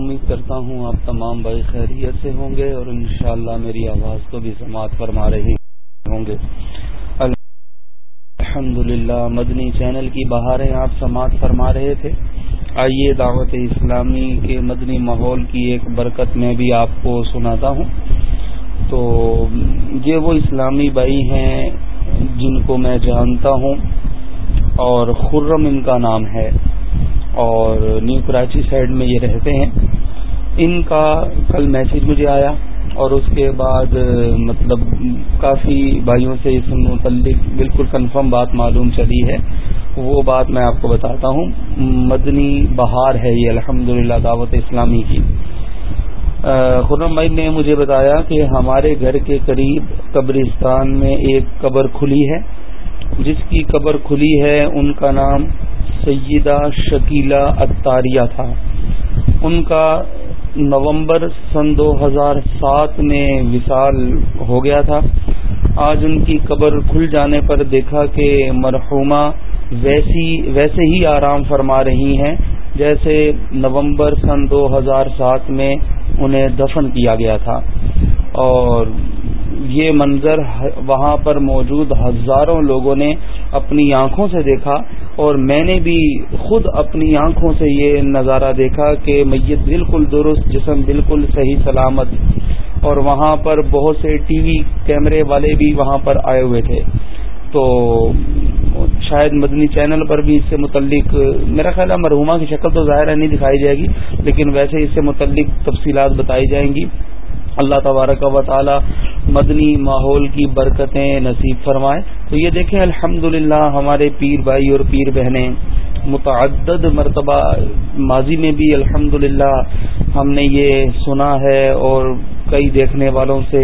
امید کرتا ہوں آپ تمام بھائی خیریت سے ہوں گے اور انشاءاللہ میری آواز کو بھی سماعت فرما رہے ہوں گے۔ الحمد مدنی چینل کی بہاریں آپ سماعت فرما رہے تھے۔ آئیے دعوت اسلامی کے مدنی ماحول کی ایک برکت میں بھی آپ کو سناتا ہوں۔ تو یہ وہ اسلامی بھائی ہیں جن کو میں جانتا ہوں اور خرم ان کا نام ہے اور نیو کراچی سائڈ میں یہ رہتے ہیں۔ ان کا کل میسج مجھے آیا اور اس کے بعد مطلب کافی بھائیوں سے اس متعلق بالکل کنفرم بات معلوم چلی ہے۔ وہ بات میں آپ کو بتاتا ہوں۔ مدنی بہار ہے یہ الحمد دعوت اسلامی کی۔ خرم بھائی نے مجھے بتایا کہ ہمارے گھر کے قریب قبرستان میں ایک قبر کھلی ہے۔ جس کی قبر کھلی ہے، ان کا نام سیدہ شکیلہ اتاریہ تھا۔ ان کا نومبر سن دو ہزار سات میں وصال ہو گیا تھا۔ آج ان کی قبر کھل جانے پر دیکھا کہ مرحومہ ویسی ویسے ہی آرام فرما رہی ہیں۔ جیسے نومبر سن دو ہزار سات میں انہیں دفن کیا گیا تھا۔ اور یہ منظر وہاں پر موجود ہزاروں لوگوں نے اپنی آنکھوں سے دیکھا اور میں نے بھی خود اپنی آنکھوں سے یہ نظارہ دیکھا کہ میت بالکل درست، جسم بالکل صحیح، سلامت۔ اور وہاں پر بہت سے ٹی وی کیمرے والے بھی وہاں پر آئے ہوئے تھے۔ تو شاید مدنی چینل پر بھی اس سے متعلق، میرا خیال ہے مرحوما کی شکل تو ظاہر ہے نہیں دکھائی جائے گی، لیکن ویسے اس سے متعلق تفصیلات بتائی جائیں گی۔ اللہ تبارک و تعالی مدنی ماحول کی برکتیں نصیب فرمائے۔ تو یہ دیکھیں الحمد ہمارے پیر بھائی اور پیر بہنیں، متعدد مرتبہ ماضی میں بھی الحمد ہم نے یہ سنا ہے اور کئی دیکھنے والوں سے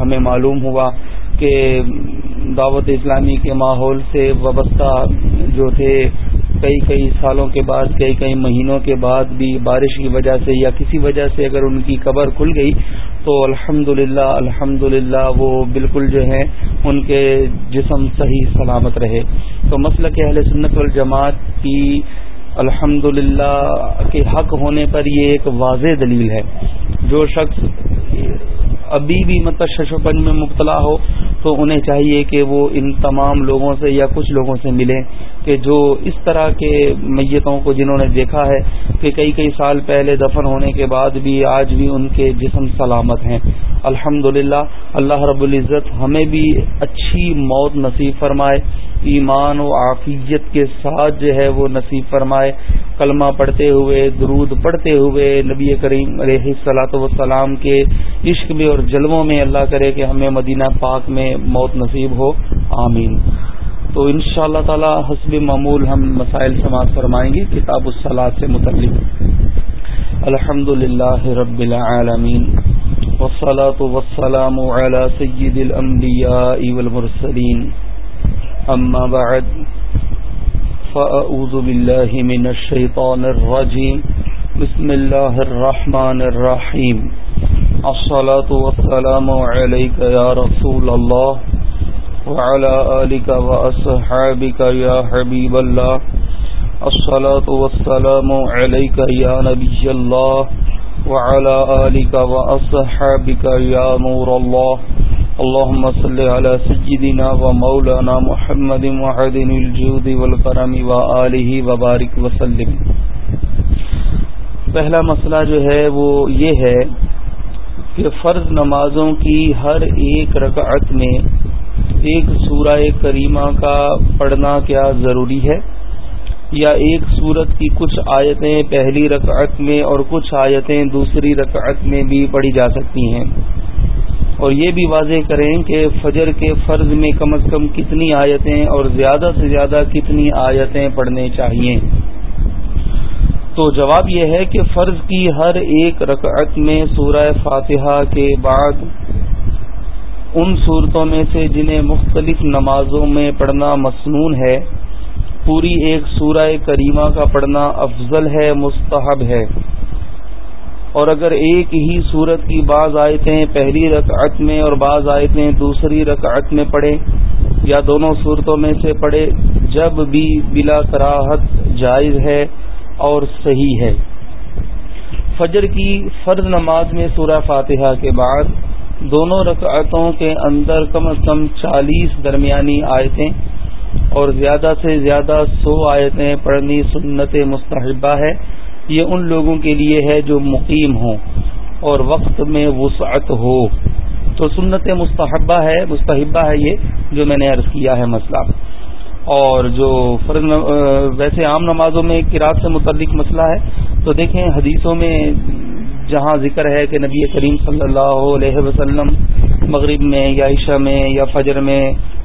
ہمیں معلوم ہوا کہ دعوت اسلامی کے ماحول سے وابستہ جو تھے کئی کئی سالوں کے بعد، کئی کئی مہینوں کے بعد بھی بارش کی وجہ سے یا کسی وجہ سے اگر ان کی قبر کھل گئی تو الحمد للہ الحمد وہ بالکل جو ہے ان کے جسم صحیح سلامت رہے۔ تو مسئلہ کہ اہل سنت والجماعت کی الحمد کے حق ہونے پر یہ ایک واضح دلیل ہے۔ جو شخص ابھی بھی مطلب ششوپن میں مبتلا ہو تو انہیں چاہیے کہ وہ ان تمام لوگوں سے یا کچھ لوگوں سے ملیں کہ جو اس طرح کے میتوں کو جنہوں نے دیکھا ہے کہ کئی کئی سال پہلے دفن ہونے کے بعد بھی آج بھی ان کے جسم سلامت ہیں۔ الحمد اللہ رب العزت ہمیں بھی اچھی موت نصیب فرمائے۔ ایمان و عافیت کے ساتھ جو ہے وہ نصیب فرمائے۔ کلمہ پڑھتے ہوئے، درود پڑھتے ہوئے نبی کریم علیہ صلاۃ وسلام کے عشق میں اور جلووں میں اللہ کرے کہ ہمیں مدینہ پاک میں موت نصیب ہو۔ آمین۔ تو ان شاء اللہ تعالی حسب معمول ہم مسائل سماعت فرمائیں گے، کتاب الصلاح سے متعلق۔ الحمد للہ رب العالمین۔ والصلاة والسلام على سید الانبیاء والمرسلین۔ أما بعد فأعوذ بالله من الشيطان الرجيم بسم الله الرحمن الرحيم الصلاة والسلام عليك يا رسول الله وعلى آلك وأصحابك يا حبيب الله. الصلاة والسلام عليك يا نبي الله وعلى آلك وأصحابك يا نور الله. اللهم صل على سيدنا ومولانا محمد وعدن الجود والكرم وآله وبارك وسلم. پہلا مسئلہ جو ہے وہ یہ ہے کہ فرض نمازوں کی ہر ایک رکعت میں ایک سورہ کریمہ کا پڑھنا کیا ضروری ہے؟ یا ایک سورت کی کچھ آیتیں پہلی رکعت میں اور کچھ آیتیں دوسری رکعت میں بھی پڑھی جا سکتی ہیں؟ اور یہ بھی واضح کریں کہ فجر کے فرض میں کم از کم کتنی آیتیں اور زیادہ سے زیادہ کتنی آیتیں پڑھنے چاہیے؟ تو جواب یہ ہے کہ فرض کی ہر ایک رکعت میں سورہ فاتحہ کے بعد ان صورتوں میں سے جنہیں مختلف نمازوں میں پڑھنا مصنون ہے، پوری ایک سورہ کریمہ کا پڑھنا افضل ہے، مستحب ہے۔ اور اگر ایک ہی صورت کی بعض آیتیں پہلی رکعت میں اور بعض آیتیں دوسری رکعت میں پڑھے یا دونوں صورتوں میں سے پڑھے جب بھی بلا کراہت جائز ہے اور صحیح ہے۔ فجر کی فرض نماز میں سورہ فاتحہ کے بعد دونوں رکعتوں کے اندر کم از کم چالیس درمیانی آیتیں اور زیادہ سے زیادہ سو آیتیں پڑھنی سنت مستحبہ ہے۔ یہ ان لوگوں کے لیے ہے جو مقیم ہوں اور وقت میں وسعت ہو۔ تو سنت مستحبہ ہے مستحبہ ہے یہ جو میں نے عرض کیا ہے مسئلہ۔ اور جو فرض ویسے عام نمازوں میں کراط سے متعلق مسئلہ ہے، تو دیکھیں حدیثوں میں جہاں ذکر ہے کہ نبی کریم صلی اللہ علیہ وسلم مغرب میں یا عشاء میں یا فجر میں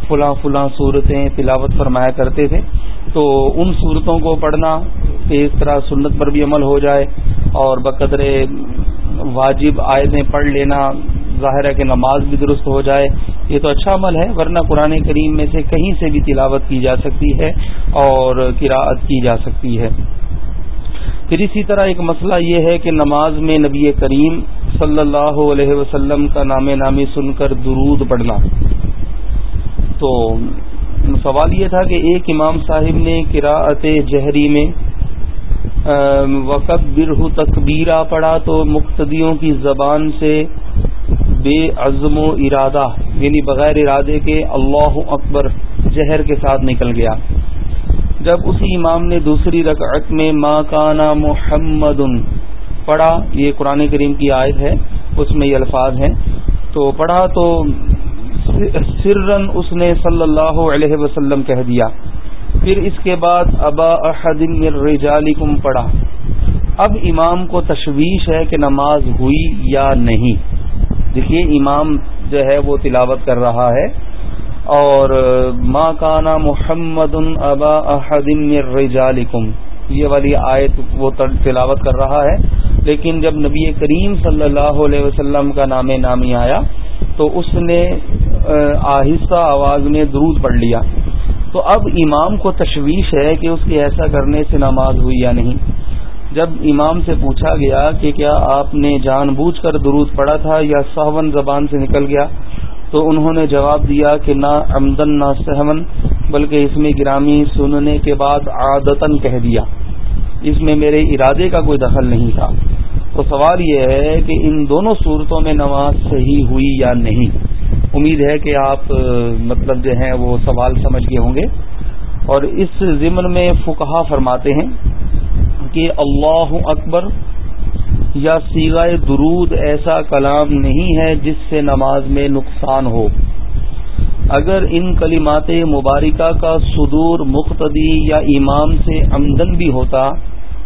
فلاں فلاں صورتیں تلاوت فرمایا کرتے تھے۔ تو ان صورتوں کو پڑھنا کہ اس طرح سنت پر بھی عمل ہو جائے اور بقدر واجب آیتیں پڑھ لینا ظاہر ہے کہ نماز بھی درست ہو جائے۔ یہ تو اچھا عمل ہے، ورنہ قرآن کریم میں سے کہیں سے بھی تلاوت کی جا سکتی ہے اور قراءت کی جا سکتی ہے۔ پھر اسی طرح ایک مسئلہ یہ ہے کہ نماز میں نبی کریم صلی اللہ علیہ وسلم کا نام نامی سن کر درود پڑھنا۔ تو سوال یہ تھا کہ ایک امام صاحب نے قراءت جہری میں وقت برہ تکبیرہ پڑھا تو مقتدیوں کی زبان سے بے عزم و ارادہ یعنی بغیر ارادے کے اللہ اکبر زہر کے ساتھ نکل گیا۔ جب اسی امام نے دوسری رکعت میں ما کانا محمد، پڑھا، یہ قرآن کریم کی آیت ہے، اس میں یہ الفاظ ہیں۔ تو پڑھا تو سرن اس نے صلی اللہ علیہ وسلم کہہ دیا۔ پھر اس کے بعد ابا احدن رجالکم پڑھا۔ اب امام کو تشویش ہے کہ نماز ہوئی یا نہیں۔ دیکھیے، امام جو ہے وہ تلاوت کر رہا ہے۔ اور ماں کانا محمد ابا احدین رجالکم، یہ والی آیت وہ تلاوت کر رہا ہے۔ لیکن جب نبی کریم صلی اللہ علیہ وسلم کا نام نامی آیا، تو اس نے آہستہ آواز میں درود پڑھ لیا۔ تو اب امام کو تشویش ہے کہ اس کے ایسا کرنے سے نماز ہوئی یا نہیں۔ جب امام سے پوچھا گیا کہ کیا آپ نے جان بوجھ کر درود پڑا تھا یا سہون زبان سے نکل گیا، تو انہوں نے جواب دیا کہ نہ امدن نہ سہون بلکہ اس میں گرامی سننے کے بعد عادتن کہہ دیا۔ اس میں میرے ارادے کا کوئی دخل نہیں تھا۔ تو سوال یہ ہے کہ ان دونوں صورتوں میں نماز صحیح ہوئی یا نہیں؟ امید ہے کہ آپ مطلب جو ہیں وہ سوال سمجھ گئے ہوں گے۔ اور اس ضمن میں فکہ فرماتے ہیں کہ اللہ اکبر یا سیگائے درود ایسا کلام نہیں ہے جس سے نماز میں نقصان ہو۔ اگر ان کلمات مبارکہ کا صدور مقتدی یا امام سے آمدن بھی ہوتا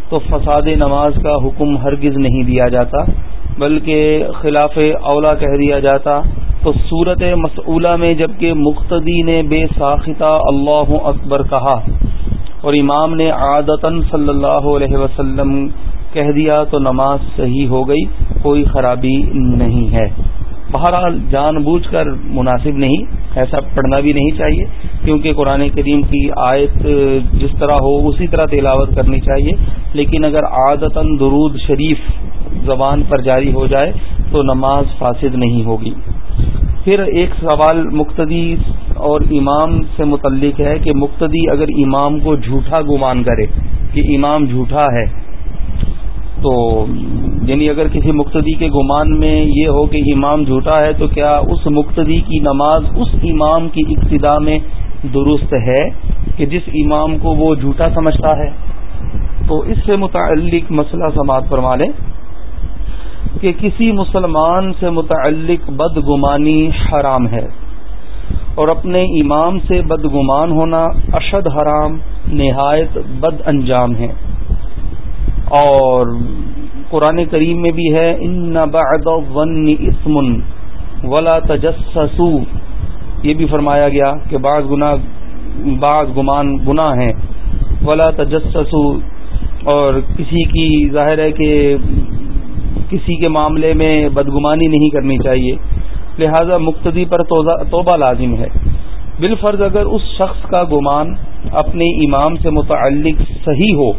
تو فساد نماز کا حکم ہرگز نہیں دیا جاتا، بلکہ خلاف اولا کہہ دیا جاتا۔ تو صورت مسئولہ میں جبکہ مقتدی نے بے ساختہ اللہ اکبر کہا اور امام نے عادتاً صلی اللہ علیہ وسلم کہہ دیا تو نماز صحیح ہو گئی، کوئی خرابی نہیں ہے۔ بہرحال جان بوجھ کر مناسب نہیں، ایسا پڑھنا بھی نہیں چاہیے، کیونکہ قرآن کریم کی آیت جس طرح ہو اسی طرح تلاوت کرنی چاہیے۔ لیکن اگر عادتاً درود شریف زبان پر جاری ہو جائے تو نماز فاسد نہیں ہوگی۔ پھر ایک سوال مقتدی اور امام سے متعلق ہے کہ مقتدی اگر امام کو جھوٹا گمان کرے کہ امام جھوٹا ہے، تو یعنی اگر کسی مقتدی کے گمان میں یہ ہو کہ امام جھوٹا ہے، تو کیا اس مقتدی کی نماز اس امام کی ابتدا میں درست ہے کہ جس امام کو وہ جھوٹا سمجھتا ہے؟ تو اس سے متعلق مسئلہ سماعت فرما لیں۔ کہ کسی مسلمان سے متعلق بدگمانی حرام ہے اور اپنے امام سے بدگمان ہونا اشد حرام، نہایت بد انجام ہے۔ اور قرآن کریم میں بھی ہے ان بعد ون اسمن ولا تجسسو یہ بھی فرمایا گیا کہ بعض گنا بعض گمان گناہ ہیں۔ ولا تجسسو اور کسی کی ظاہر ہے کہ کسی کے معاملے میں بدگمانی نہیں کرنی چاہیے۔ لہذا مقتدی پر توبہ لازم ہے۔ بالفرض اگر اس شخص کا گمان اپنے امام سے متعلق صحیح ہو،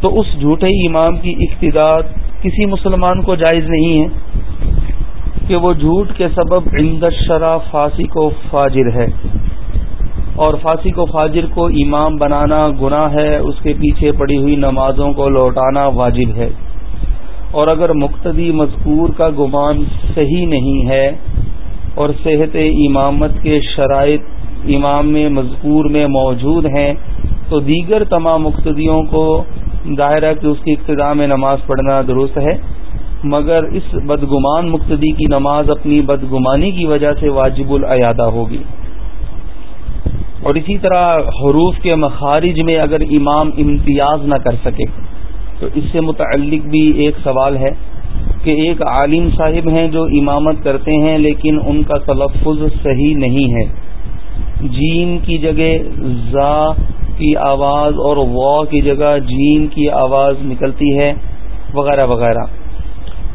تو اس جھوٹے امام کی اقتدار کسی مسلمان کو جائز نہیں ہے کہ وہ جھوٹ کے سبب عند شرح فاسی کو فاجر ہے۔ اور فاسی کو فاجر کو امام بنانا گناہ ہے، اس کے پیچھے پڑی ہوئی نمازوں کو لوٹانا واجب ہے۔ اور اگر مقتدی مذکور کا گمان صحیح نہیں ہے اور صحت امامت کے شرائط امام مذکور میں موجود ہیں، تو دیگر تمام مقتدیوں کو ظاہر کہ اس کی ابتدا میں نماز پڑھنا درست ہے۔ مگر اس بدگمان مقتدی کی نماز اپنی بدگمانی کی وجہ سے واجب العیادہ ہوگی۔ اور اسی طرح حروف کے مخارج میں اگر امام امتیاز نہ کر سکے تو اس سے متعلق بھی ایک سوال ہے کہ ایک عالم صاحب ہیں جو امامت کرتے ہیں لیکن ان کا تلفظ صحیح نہیں ہے۔ جین کی جگہ زا کی آواز اور وا کی جگہ جین کی آواز نکلتی ہے وغیرہ وغیرہ۔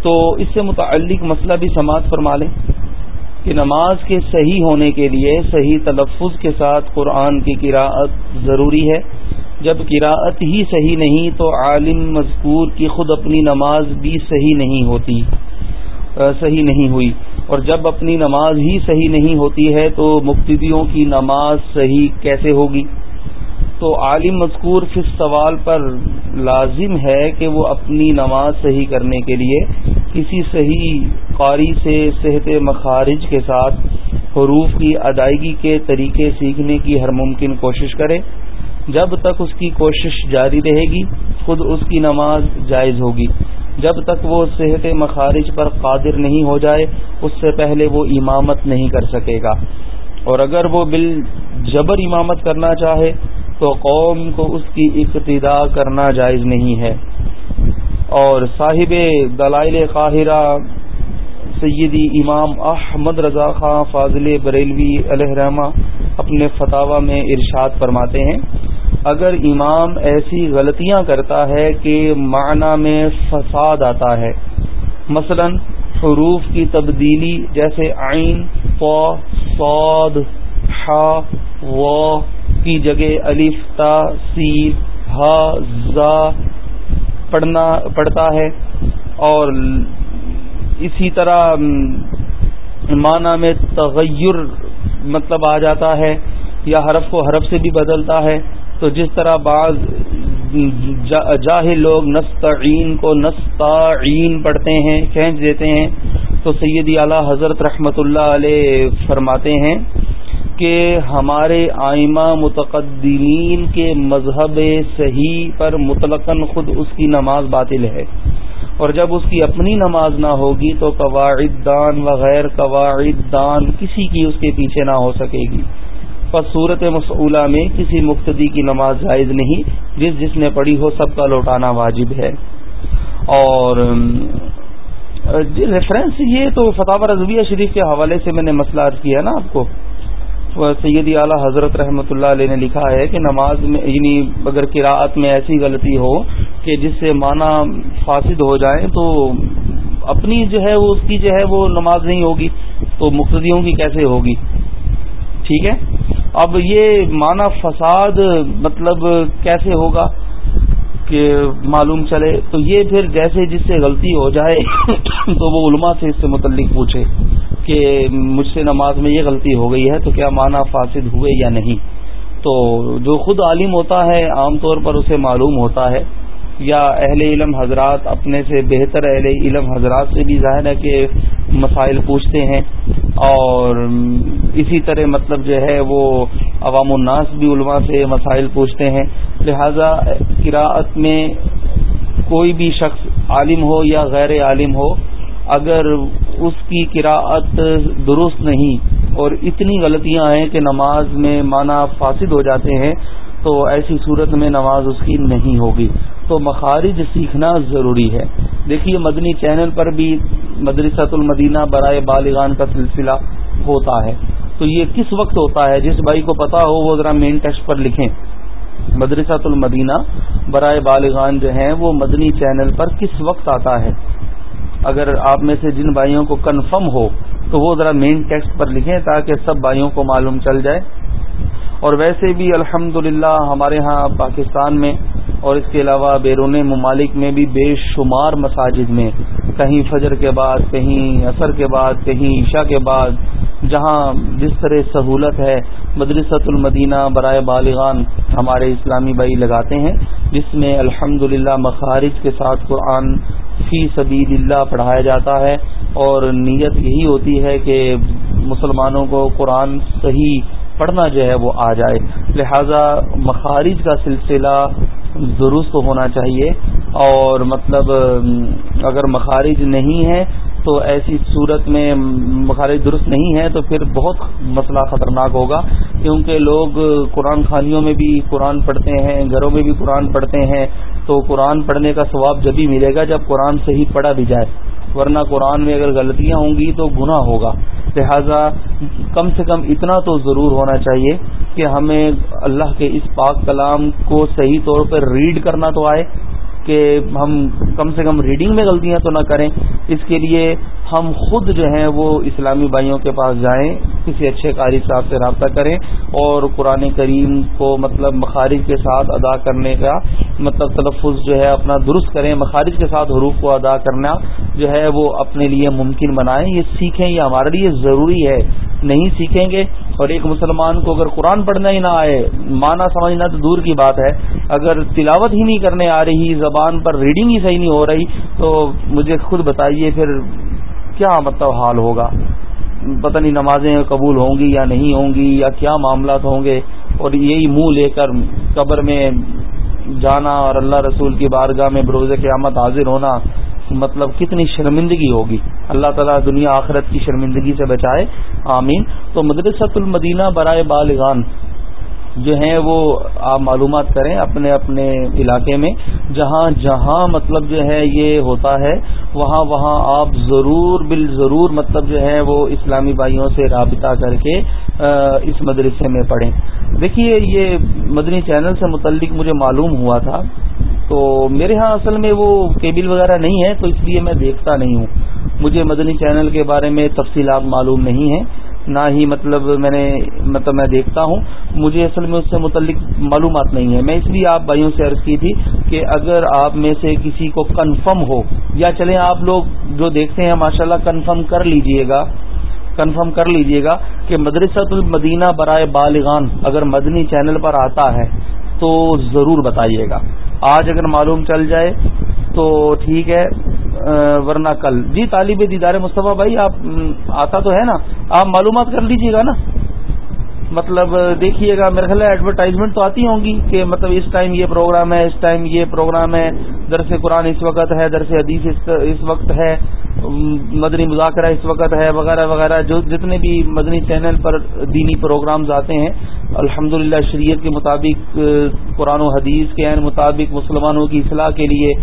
تو اس سے متعلق مسئلہ بھی سماعت فرما لیں کہ نماز کے صحیح ہونے کے لیے صحیح تلفظ کے ساتھ قرآن کی قراءت ضروری ہے۔ جب قراءت ہی صحیح نہیں تو عالم مذکور کی خود اپنی نماز بھی صحیح نہیں ہوتی صحیح نہیں ہوئی۔ اور جب اپنی نماز ہی صحیح نہیں ہوتی ہے تو مقتدیوں کی نماز صحیح کیسے ہوگی؟ تو عالم مذکور فس سوال پر لازم ہے کہ وہ اپنی نماز صحیح کرنے کے لیے کسی صحیح قاری سے صحت مخارج کے ساتھ حروف کی ادائیگی کے طریقے سیکھنے کی ہر ممکن کوشش کرے۔ جب تک اس کی کوشش جاری رہے گی، خود اس کی نماز جائز ہوگی۔ جب تک وہ صحت مخارج پر قادر نہیں ہو جائے، اس سے پہلے وہ امامت نہیں کر سکے گا۔ اور اگر وہ بال جبر امامت کرنا چاہے، تو قوم کو اس کی ابتدا کرنا جائز نہیں ہے۔ اور صاحب دلائل قاہرہ سیدی امام احمد رضا خان فاضل بریلوی علیہ رحمہ اپنے فتح میں ارشاد فرماتے ہیں۔ اگر امام ایسی غلطیاں کرتا ہے کہ معنی میں فساد آتا ہے، مثلا حروف کی تبدیلی جیسے عین صاد و کی جگہ الف، تا ہا، زا پڑھنا پڑتا ہے اور اسی طرح معنی میں تغیر مطلب آ جاتا ہے یا حرف کو حرف سے بھی بدلتا ہے۔ تو جس طرح بعض جاہل لوگ نستعین کو نستعین پڑھتے ہیں، کھینچ دیتے ہیں، تو سیدی اعلی حضرت رحمت اللہ علیہ فرماتے ہیں کہ ہمارے آئمہ متقدمین کے مذہب صحیح پر مطلق خود اس کی نماز باطل ہے۔ اور جب اس کی اپنی نماز نہ ہوگی تو قواعد دان وغیر قواعد دان کسی کی اس کے پیچھے نہ ہو سکے گی۔ پر صورت مسئولہ میں کسی مقتدی کی نماز جائز نہیں، جس جس نے پڑھی ہو سب کا لوٹانا واجب ہے۔ اور ریفرنس جی، یہ تو فتح رضویہ شریف کے حوالے سے میں نے مسئلہ کیا نا آپ کو۔ سیدی اعلیٰ حضرت رحمۃ اللہ علیہ نے لکھا ہے کہ نماز میں یعنی اگر قراءت میں ایسی غلطی ہو کہ جس سے معنی فاسد ہو جائے تو اپنی جو ہے وہ، اس کی جو ہے وہ نماز نہیں ہوگی، تو مقتدیوں کی کیسے ہوگی؟ ٹھیک ہے؟ اب یہ معنی فساد مطلب کیسے ہوگا کہ معلوم چلے؟ تو یہ پھر جیسے جس سے غلطی ہو جائے تو وہ علماء سے اس سے متعلق پوچھے کہ مجھ سے نماز میں یہ غلطی ہو گئی ہے تو کیا معنی فاسد ہوئے یا نہیں؟ تو جو خود عالم ہوتا ہے، عام طور پر اسے معلوم ہوتا ہے یا اہل علم حضرات اپنے سے بہتر اہل علم حضرات سے بھی ظاہر ہے کہ مسائل پوچھتے ہیں اور اسی طرح مطلب جو ہے وہ عوام الناس بھی علماء سے مسائل پوچھتے ہیں۔ لہذا قراءت میں کوئی بھی شخص عالم ہو یا غیر عالم ہو، اگر اس کی قراءت درست نہیں اور اتنی غلطیاں ہیں کہ نماز میں معنی فاسد ہو جاتے ہیں، تو ایسی صورت میں نماز اس کی نہیں ہوگی۔ تو مخارج سیکھنا ضروری ہے۔ دیکھیے مدنی چینل پر بھی مدرسۃ المدینہ برائے بالغان کا سلسلہ ہوتا ہے۔ تو یہ کس وقت ہوتا ہے؟ جس بھائی کو پتا ہو، وہ ذرا مین ٹیکسٹ پر لکھیں۔ مدرسۃ المدینہ برائے بالغان جو ہیں، وہ مدنی چینل پر کس وقت آتا ہے؟ اگر آپ میں سے جن بھائیوں کو کنفرم ہو، تو وہ ذرا مین ٹیکسٹ پر لکھیں تاکہ سب بھائیوں کو معلوم چل جائے۔ اور ویسے بھی الحمد ہمارے ہاں پاکستان میں اور اس کے علاوہ بیرون ممالک میں بھی بے شمار مساجد میں، کہیں فجر کے بعد، کہیں عصر کے بعد، کہیں عشاء کے بعد، جہاں جس طرح سہولت ہے، مدرسۃ المدینہ برائے بالغان ہمارے اسلامی بھائی لگاتے ہیں، جس میں الحمد مخارج کے ساتھ قرآن فی سبیل اللہ پڑھایا جاتا ہے اور نیت یہی ہوتی ہے کہ مسلمانوں کو قرآن صحیح پڑھنا جو ہے وہ آ جائے۔ لہذا مخارج کا سلسلہ درست ہونا چاہیے اور مطلب اگر مخارج نہیں ہے تو ایسی صورت میں مخارج درست نہیں ہے تو پھر بہت مسئلہ خطرناک ہوگا کیونکہ لوگ قرآن خانیوں میں بھی قرآن پڑھتے ہیں، گھروں میں بھی قرآن پڑھتے ہیں، تو قرآن پڑھنے کا ثواب جبھی ملے گا جب قرآن صحیح پڑھا بھی جائے۔ ورنہ قرآن میں اگر غلطیاں ہوں گی تو گناہ ہوگا۔ لہذا کم سے کم اتنا تو ضرور ہونا چاہیے کہ ہمیں اللہ کے اس پاک کلام کو صحیح طور پر ریڈ کرنا تو آئے کہ ہم کم سے کم ریڈنگ میں غلطیاں تو نہ کریں، اس کے لیے ہم خود جو ہیں وہ اسلامی بھائیوں کے پاس جائیں۔ کسی اچھے قاری صاحب سے رابطہ کریں اور قرآن کریم کو مطلب مخارج کے ساتھ ادا کرنے کا مطلب تلفظ جو ہے اپنا درست کریں، مخارج کے ساتھ حروف کو ادا کرنا جو ہے وہ اپنے لیے ممکن بنائیں۔ یہ سیکھیں، یہ ہمارے لیے ضروری ہے۔ نہیں سیکھیں گے اور ایک مسلمان کو اگر قرآن پڑھنا ہی نہ آئے مانا سمجھنا تو دور کی بات ہے۔ اگر تلاوت ہی نہیں کرنے آ رہی، زبان پر ریڈنگ ہی صحیح نہیں ہو رہی، تو مجھے خود بتائیے پھر کیا مطلب حال ہوگا؟ پتہ نہیں نمازیں قبول ہوں گی یا نہیں ہوں گی یا کیا معاملات ہوں گے اور یہی منہ لے کر قبر میں جانا اور اللہ رسول کی بارگاہ میں بروز قیامت حاضر ہونا مطلب کتنی شرمندگی ہوگی۔ اللہ تعالیٰ دنیا آخرت کی شرمندگی سے بچائے۔ آمین۔ تو مدرسۃ المدینہ برائے بالغان جو ہیں وہ آپ معلومات کریں اپنے اپنے علاقے میں۔ جہاں جہاں مطلب جو ہے یہ ہوتا ہے، وہاں وہاں آپ ضرور بال ضرور مطلب جو ہے وہ اسلامی بھائیوں سے رابطہ کر کے اس مدرسے میں پڑھیں۔ دیکھیے، یہ مدنی چینل سے متعلق مجھے معلوم ہوا تھا۔ تو میرے ہاں اصل میں وہ کیبل وغیرہ نہیں ہے، تو اس لیے میں دیکھتا نہیں ہوں۔ مجھے مدنی چینل کے بارے میں تفصیلات معلوم نہیں ہیں۔ نہ ہی مطلب میں نے مطلب میں دیکھتا ہوں۔ مجھے اصل میں اس سے متعلق معلومات نہیں ہے۔ میں اس لیے آپ بھائیوں سے عرض کی تھی کہ اگر آپ میں سے کسی کو کنفرم ہو، یا چلیں آپ لوگ جو دیکھتے ہیں، ماشاءاللہ کنفرم کر لیجیے گا۔ کنفرم کر لیجیے گا کہ مدرسۃ المدینہ برائے بالغان اگر مدنی چینل پر آتا ہے تو ضرور بتائیے گا۔ آج اگر معلوم چل جائے تو ٹھیک ہے ورنہ کل۔ جی طالب دیدار مصطفیٰ بھائی، آپ آتا تو ہے نا؟ آپ معلومات کر لیجیے گا نا۔ مطلب دیکھیے گا، میرے خیال ایڈورٹائزمنٹ تو آتی ہوں گی کہ مطلب اس ٹائم یہ پروگرام ہے، اس ٹائم یہ پروگرام ہے، درس قرآن اس وقت ہے، درس حدیث اس وقت ہے مدنی مذاکرہ اس وقت ہے، وغیرہ وغیرہ، جو جتنے بھی مدنی چینل پر دینی پروگرامز آتے ہیں الحمد شریعت کے مطابق قرآن و حدیث کے عین مطابق مسلمانوں کی اصلاح کے لیے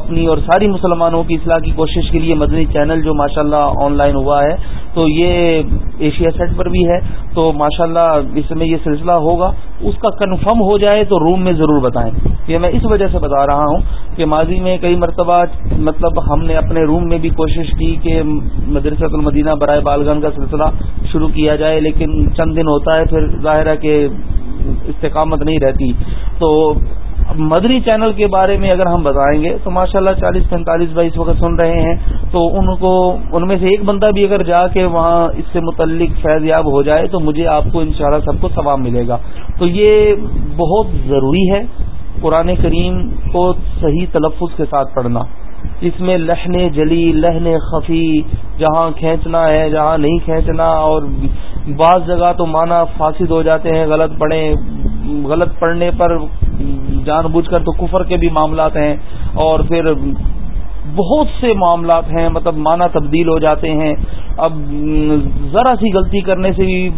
اپنی اور ساری مسلمانوں کی اصلاح کی کوشش کے لیے مدنی چینل جو ماشاءاللہ اللہ آن لائن ہوا ہے، تو یہ ایشیا سیٹ پر بھی ہے۔ تو ماشاءاللہ اس میں یہ سلسلہ ہوگا۔ اس کا کنفرم ہو جائے تو روم میں ضرور بتائیں۔ یہ میں اس وجہ سے بتا رہا ہوں کہ ماضی میں کئی مرتبہ مطلب ہم نے اپنے روم میں بھی کوشش کی کہ مدرسۃ المدینہ برائے بالگن کا سلسلہ شروع کیا جائے، لیکن چند دن ہوتا ہے، پھر ظاہر ہے کہ استقامت نہیں رہتی۔ تو اب مدری چینل کے بارے میں اگر ہم بتائیں گے تو ماشاءاللہ اللہ چالیس پینتالیس بھائی اس وقت سن رہے ہیں تو ان کو ان میں سے ایک بندہ بھی اگر جا کے وہاں اس سے متعلق فیض یاب ہو جائے تو مجھے آپ کو انشاءاللہ سب کو ثواب ملے گا۔ تو یہ بہت ضروری ہے قرآن کریم کو صحیح تلفظ کے ساتھ پڑھنا۔ اس میں لہن جلی، لہن خفی، جہاں کھینچنا ہے، جہاں نہیں کھینچنا اور بعض جگہ تو مانا فاسد ہو جاتے ہیں، غلط پڑھیں غلط پڑھنے پر جان بوجھ کر تو کفر کے بھی معاملات ہیں اور پھر بہت سے معاملات ہیں مطلب معنی تبدیل ہو جاتے ہیں۔ اب ذرا سی غلطی کرنے سے بھی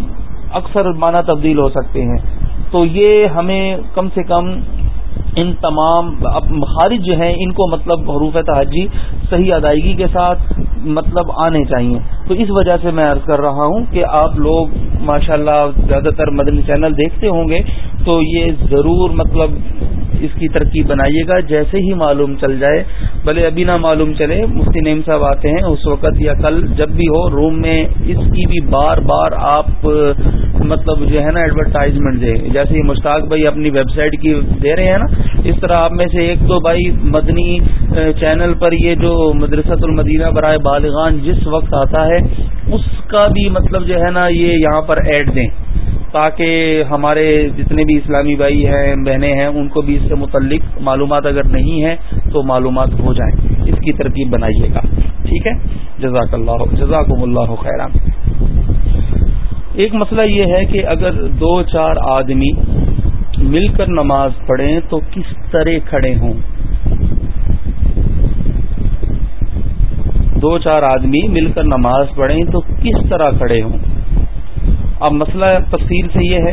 اکثر معنی تبدیل ہو سکتے ہیں۔ تو یہ ہمیں کم سے کم ان تمام خارج جو ہیں، ان کو مطلب حروف تحجی صحیح ادائیگی کے ساتھ مطلب آنے چاہیے۔ تو اس وجہ سے میں عرض کر رہا ہوں کہ آپ لوگ ماشاءاللہ زیادہ تر مدنی چینل دیکھتے ہوں گے تو یہ ضرور مطلب اس کی ترکیب بنائیے گا، جیسے ہی معلوم چل جائے۔ بھلے ابھی نہ معلوم چلے، مفتی نیم صاحب آتے ہیں اس وقت یا کل، جب بھی ہو، روم میں اس کی بھی بار بار آپ مطلب جو ہے نا ایڈورٹائزمنٹ دیں۔ جیسے مشتاق بھائی اپنی ویب سائٹ کی دے رہے ہیں نا، اس طرح آپ میں سے ایک دو بھائی مدنی چینل پر یہ جو مدرسۃ المدینہ برائے بالغان جس وقت آتا ہے، اس کا بھی مطلب جو ہے نا یہ یہاں پر ایڈ دیں۔ تاکہ ہمارے جتنے بھی اسلامی بھائی ہیں، بہنیں ہیں، ان کو بھی اس سے متعلق معلومات اگر نہیں ہے تو معلومات ہو جائیں۔ اس کی ترتیب بنائیے گا۔ ٹھیک ہے؟ جزاک اللہ، جزاکم اللہ خیران ایک مسئلہ یہ ہے کہ اگر دو چار آدمی مل کر نماز پڑھیں تو کس طرح کھڑے ہوں؟ دو چار آدمی مل کر نماز پڑھیں تو کس طرح کھڑے ہوں؟ اب مسئلہ تفصیل سے یہ ہے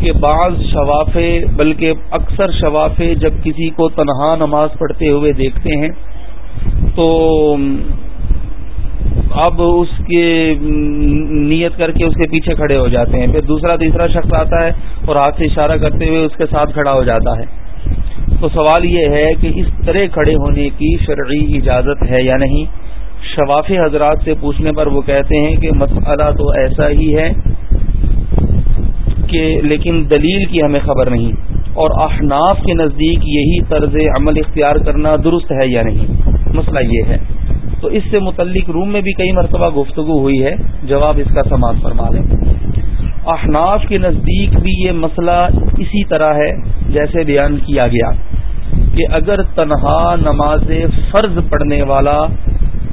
کہ بعض شوافے بلکہ اکثر شوافے جب کسی کو تنہا نماز پڑھتے ہوئے دیکھتے ہیں، تو اب اس کے نیت کر کے اس کے پیچھے کھڑے ہو جاتے ہیں۔ پھر دوسرا تیسرا شخص آتا ہے اور ہاتھ سے اشارہ کرتے ہوئے اس کے ساتھ کھڑا ہو جاتا ہے۔ تو سوال یہ ہے کہ اس طرح کھڑے ہونے کی شرعی اجازت ہے یا نہیں؟ شواف حضرات سے پوچھنے پر وہ کہتے ہیں کہ مسئلہ تو ایسا ہی ہے کہ لیکن دلیل کی ہمیں خبر نہیں اور احناف کے نزدیک یہی طرز عمل اختیار کرنا درست ہے یا نہیں؟ مسئلہ یہ ہے۔ تو اس سے متعلق روم میں بھی کئی مرتبہ گفتگو ہوئی ہے۔ جواب اس کا سماعت فرما لیں۔ احناف کے نزدیک بھی یہ مسئلہ اسی طرح ہے جیسے بیان کیا گیا کہ اگر تنہا نماز فرض پڑھنے والا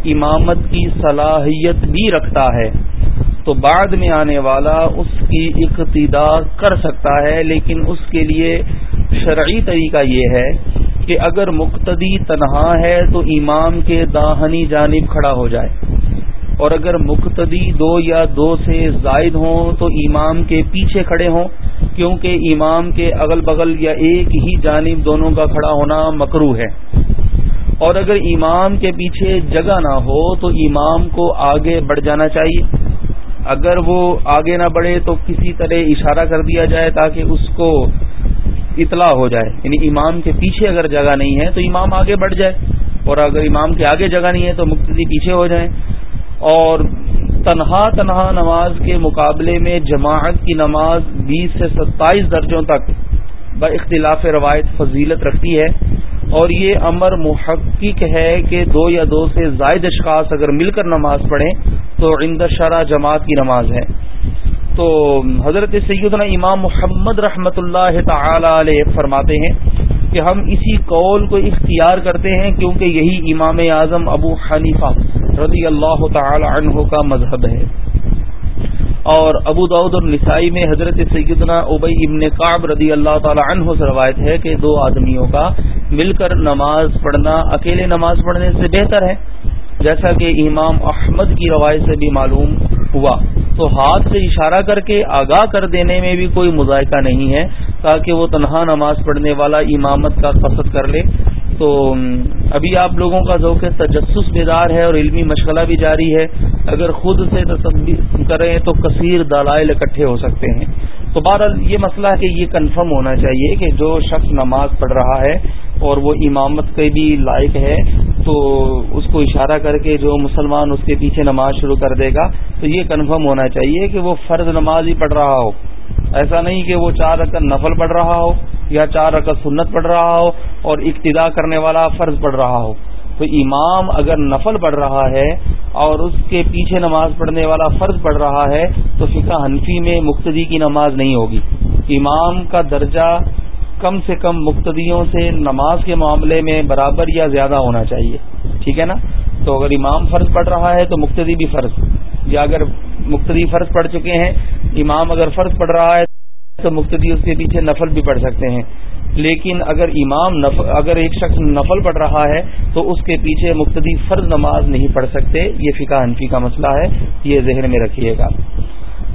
امامت کی صلاحیت بھی رکھتا ہے تو بعد میں آنے والا اس کی اقتدا کر سکتا ہے، لیکن اس کے لیے شرعی طریقہ یہ ہے کہ اگر مقتدی تنہا ہے تو امام کے داہنی جانب کھڑا ہو جائے۔ اور اگر مقتدی دو یا دو سے زائد ہوں تو امام کے پیچھے کھڑے ہوں، کیونکہ امام کے اگل بغل یا ایک ہی جانب دونوں کا کھڑا ہونا مکرو ہے۔ اور اگر امام کے پیچھے جگہ نہ ہو تو امام کو آگے بڑھ جانا چاہیے۔ اگر وہ آگے نہ بڑھے تو کسی طرح اشارہ کر دیا جائے تاکہ اس کو اطلاع ہو جائے۔ یعنی امام کے پیچھے اگر جگہ نہیں ہے تو امام آگے بڑھ جائے۔ اور اگر امام کے آگے جگہ نہیں ہے تو مقتدی پیچھے ہو جائیں۔ اور تنہا تنہا نماز کے مقابلے میں جماعت کی نماز بیس سے ستائیس درجوں تک با اختلاف روایت فضیلت رکھتی ہے۔ اور یہ امر محقق ہے کہ دو یا دو سے زائد اشخاص اگر مل کر نماز پڑھیں تو عند شرح جماعت کی نماز ہے۔ تو حضرت سیدنا امام محمد رحمت اللہ تعالی علیہ فرماتے ہیں کہ ہم اسی قول کو اختیار کرتے ہیں کیونکہ یہی امام اعظم ابو حنیفہ رضی اللہ تعالی عنہ کا مذہب ہے۔ اور ابو دعود النسائی میں حضرت سیدنا ابئی ابن قاب رضی اللہ تعالی عنہ سے روایت ہے کہ دو آدمیوں کا مل کر نماز پڑھنا، اکیلے نماز پڑھنے سے بہتر ہے۔ جیسا کہ امام احمد کی روایت سے بھی معلوم ہوا۔ تو ہاتھ سے اشارہ کر کے آگاہ کر دینے میں بھی کوئی مذائقہ نہیں ہے۔ تاکہ وہ تنہا نماز پڑھنے والا امامت کا قصد کر لے۔ تو ابھی آپ لوگوں کا ذوق تجسس بیدار ہے اور علمی مشغلہ بھی جاری ہے۔ اگر خود سے تصویر کریں تو کثیر دلائل اکٹھے ہو سکتے ہیں۔ تو بہرحال یہ مسئلہ ہے کہ یہ کنفرم ہونا چاہیے کہ جو شخص نماز پڑھ رہا ہے اور وہ امامت کے بھی لائق ہے، تو اس کو اشارہ کر کے جو مسلمان اس کے پیچھے نماز شروع کر دے گا۔ تو یہ کنفرم ہونا چاہیے کہ وہ فرض نماز ہی پڑھ رہا ہو۔ ایسا نہیں کہ وہ چار رقم نفل پڑھ رہا ہو یا چار رقم سنت پڑھ رہا ہو اور اقتدا کرنے والا فرض پڑھ رہا ہو۔ تو امام اگر نفل پڑھ رہا ہے اور اس کے پیچھے نماز پڑھنے والا فرض پڑھ رہا ہے تو فقہ حنفی میں مقتدی کی نماز نہیں ہوگی۔ امام کا درجہ کم سے کم مقتدیوں سے نماز کے معاملے میں برابر یا زیادہ ہونا چاہیے۔ ٹھیک ہے نا؟ تو اگر امام فرض پڑھ رہا ہے تو مقتدی بھی فرض۔ یا اگر مقتدی فرض پڑھ چکے ہیں، امام اگر فرض پڑھ رہا ہے تو مقتدی اس کے پیچھے نفل بھی پڑھ سکتے ہیں۔ لیکن اگر امام نفل اگر ایک شخص نفل پڑھ رہا ہے تو اس کے پیچھے مقتدی فرض نماز نہیں پڑھ سکتے۔ یہ فقہ انفی کا مسئلہ ہے۔ یہ ذہن میں رکھیے گا۔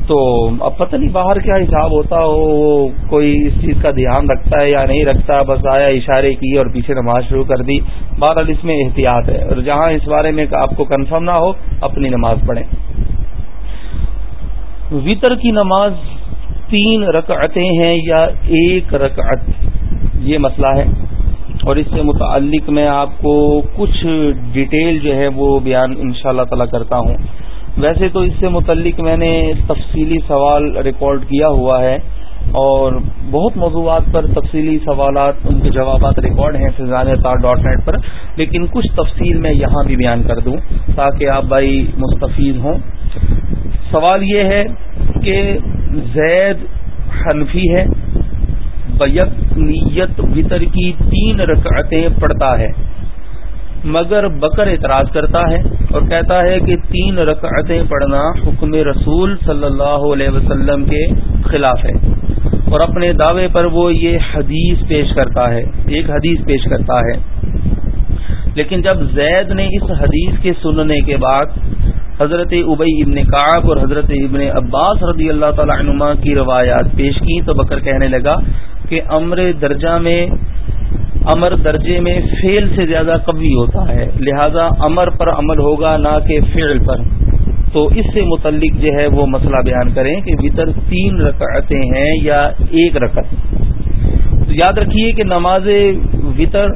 تو اب پتہ نہیں باہر کیا حساب ہوتا ہو کوئی اس چیز کا دھیان رکھتا ہے یا نہیں رکھتا، بس آیا اشارے کی اور پیچھے نماز شروع کر دی۔ بہرحال اس میں احتیاط ہے۔ اور جہاں اس بارے میں آپ کو کنفرم نہ ہو، اپنی نماز پڑھیں۔ وطر کی نماز تین رکعتیں ہیں یا ایک رکعت؟ یہ مسئلہ ہے۔ اور اس سے متعلق میں آپ کو کچھ ڈیٹیل جو ہے وہ بیان ان شاء اللہ تعالی کرتا ہوں۔ ویسے تو اس سے متعلق میں نے تفصیلی سوال ریکارڈ کیا ہوا ہے اور بہت موضوعات پر تفصیلی سوالات ان کے جوابات ریکارڈ ہیں فضان تار ڈاٹ نیٹ پر، لیکن کچھ تفصیل میں یہاں بھی بیان کر دوں تاکہ آپ بھائی مستفید ہوں۔ سوال یہ ہے کہ زید حنفی ہے بیک نیت وطر کی تین رکعتیں پڑھتا ہے، مگر بکر اعتراض کرتا ہے اور کہتا ہے کہ تین رکعتیں پڑھنا حکم رسول صلی اللہ علیہ وسلم کے خلاف ہے۔ اور اپنے دعوے پر وہ یہ حدیث پیش کرتا ہے، ایک حدیث پیش کرتا ہے۔ لیکن جب زید نے اس حدیث کے سننے کے بعد حضرت ابئی ابن کعب اور حضرت ابن عباس رضی اللہ تعالی عنما کی روایات پیش کی۔ تو بکر کہنے لگا کہ امر درجہ میں امر درجے میں فیل سے زیادہ قوی ہوتا ہے۔ لہذا امر پر عمل ہوگا نہ کہ فعل پر۔ تو اس سے متعلق جو ہے وہ مسئلہ بیان کریں کہ وطر تین رکعتیں ہیں یا ایک رکعت۔ تو یاد رکھیے کہ نماز وطر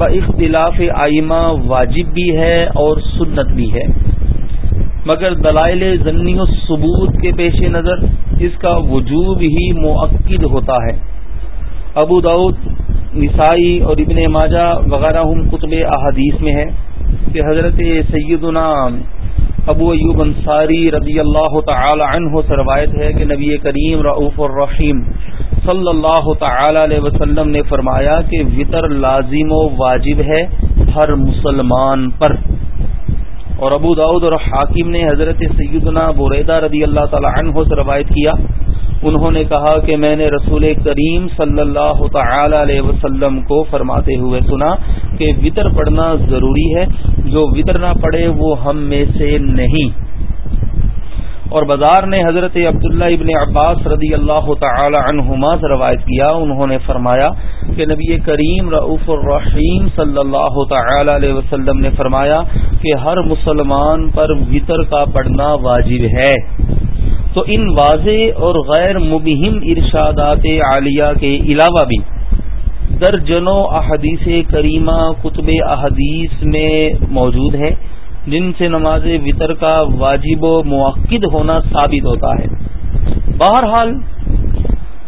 با اختلاف آئمہ واجب بھی ہے اور سنت بھی ہے۔ مگر دلائل ضنی و ثبوت کے پیش نظر اس کا وجوب ہی معقد ہوتا ہے۔ ابو دعود نسائی اور ابن ماجہ وغیرہ ہم کتب احادیث میں ہے کہ حضرت سیدنا ابو ایوب انصاری رضی اللہ تعالی عنہ سے روایت ہے کہ نبی کریم رعف الرحیم صلی اللہ تعالی علیہ وسلم نے فرمایا کہ وطر لازم و واجب ہے ہر مسلمان پر۔ اور ابو داود اور حاکم نے حضرت سیدنا بریدہ رضی اللہ تعالی عنہ سے روایت کیا۔ انہوں نے کہا کہ میں نے رسول کریم صلی اللہ تعالی علیہ وسلم کو فرماتے ہوئے سنا کہ وطر پڑھنا ضروری ہے، جو وطر نہ پڑھے وہ ہم میں سے نہیں۔ اور بازار نے حضرت عبداللہ ابن عباس رضی اللہ تعالی عنہما سے روایت کیا، انہوں نے فرمایا کہ نبی کریم رعف الرحیم صلی اللہ تعالی علیہ وسلم نے فرمایا کہ ہر مسلمان پر وطر کا پڑھنا واجب ہے۔ تو ان واضح اور غیر مبہم ارشادات عالیہ کے علاوہ بھی درجنوں احادیث کریمہ، کتب احادیث میں موجود ہے۔ جن سے نماز وطر کا واجب و موقد ہونا ثابت ہوتا ہے۔ بہرحال،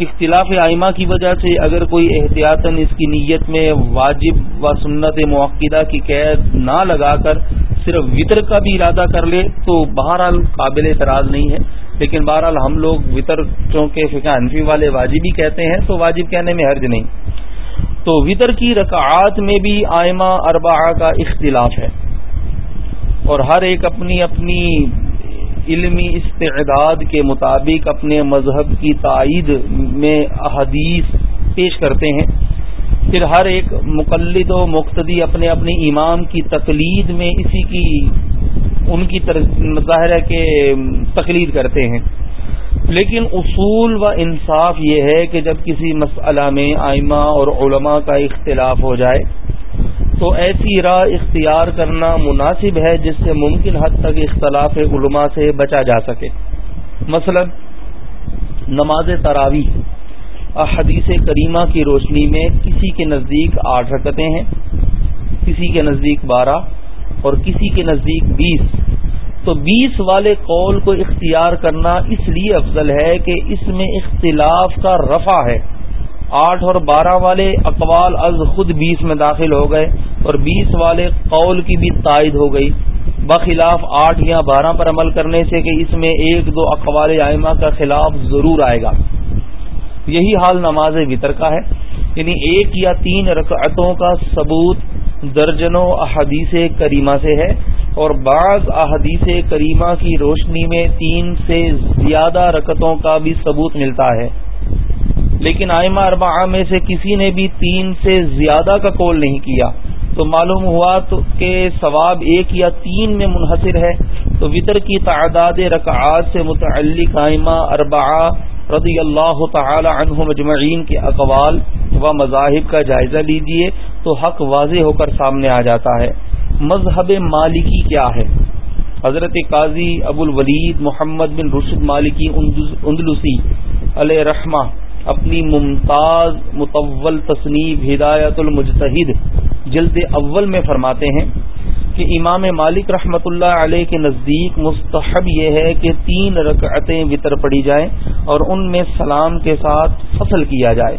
اختلاف آئمہ کی وجہ سے اگر کوئی احتیاطاً اس کی نیت میں واجب و سنت معقدہ کی قید نہ لگا کر صرف وطر کا بھی ارادہ کر لے تو بہرحال قابل اعتراض نہیں ہے۔ لیکن بہرحال ہم لوگ وطر چونکہ فقہ انفی والے واجب ہی کہتے ہیں تو واجب کہنے میں حرج نہیں۔ تو وطر کی رکعات میں بھی آئمہ اربا کا اختلاف ہے۔ اور ہر ایک اپنی اپنی علمی استعداد کے مطابق اپنے مذہب کی تائید میں احادیث پیش کرتے ہیں۔ پھر ہر ایک مقلد و مقتدی اپنے اپنے امام کی تقلید میں اسی کی، ان کی ظاہر ہے کہ تقلید کرتے ہیں۔ لیکن اصول و انصاف یہ ہے کہ جب کسی مسئلہ میں آئمہ اور علماء کا اختلاف ہو جائے تو ایسی راہ اختیار کرنا مناسب ہے جس سے ممکن حد تک اختلاف علماء سے بچا جا سکے۔ مثلا، نماز تراوی احادیث کریمہ کی روشنی میں کسی کے نزدیک آٹھ رکتیں ہیں، کسی کے نزدیک بارہ اور کسی کے نزدیک بیس۔ تو بیس والے قول کو اختیار کرنا اس لیے افضل ہے کہ اس میں اختلاف کا رفع ہے۔ آٹھ اور بارہ والے اقوال از خود بیس میں داخل ہو گئے اور بیس والے قول کی بھی تائید ہو گئی۔ بخلاف آٹھ یا بارہ پر عمل کرنے سے کہ اس میں ایک دو اقوال آئمہ کا خلاف ضرور آئے گا۔ یہی حال نماز وطر کا ہے۔ یعنی ایک یا تین رکعتوں کا ثبوت درجنوں احادیث کریمہ سے ہے اور بعض احادیث کریمہ کی روشنی میں تین سے زیادہ رکتوں کا بھی ثبوت ملتا ہے۔ لیکن آئمہ اربعہ میں سے کسی نے بھی تین سے زیادہ کا کول نہیں کیا۔ تو معلوم ہوا تو کہ ثواب ایک یا تین میں منحصر ہے۔ تو وطر کی تعداد رکعات سے متعلق آئمہ اربعہ رضی اللہ تعالی عنہ مجمعین کے اقوال و مذاہب کا جائزہ لیجیے تو حق واضح ہو کر سامنے آ جاتا ہے۔ مذہب مالکی کیا ہے؟ حضرت قاضی ابو الولید محمد بن رشد مالکی اندلسی علیہ رحمہ اپنی ممتاز متول تصنیف ہدایت المجتہد جلد اول میں فرماتے ہیں کہ امام مالک رحمت اللہ علیہ کے نزدیک مستحب یہ ہے کہ تین رکعتیں وطر پڑی جائیں اور ان میں سلام کے ساتھ فصل کیا جائے۔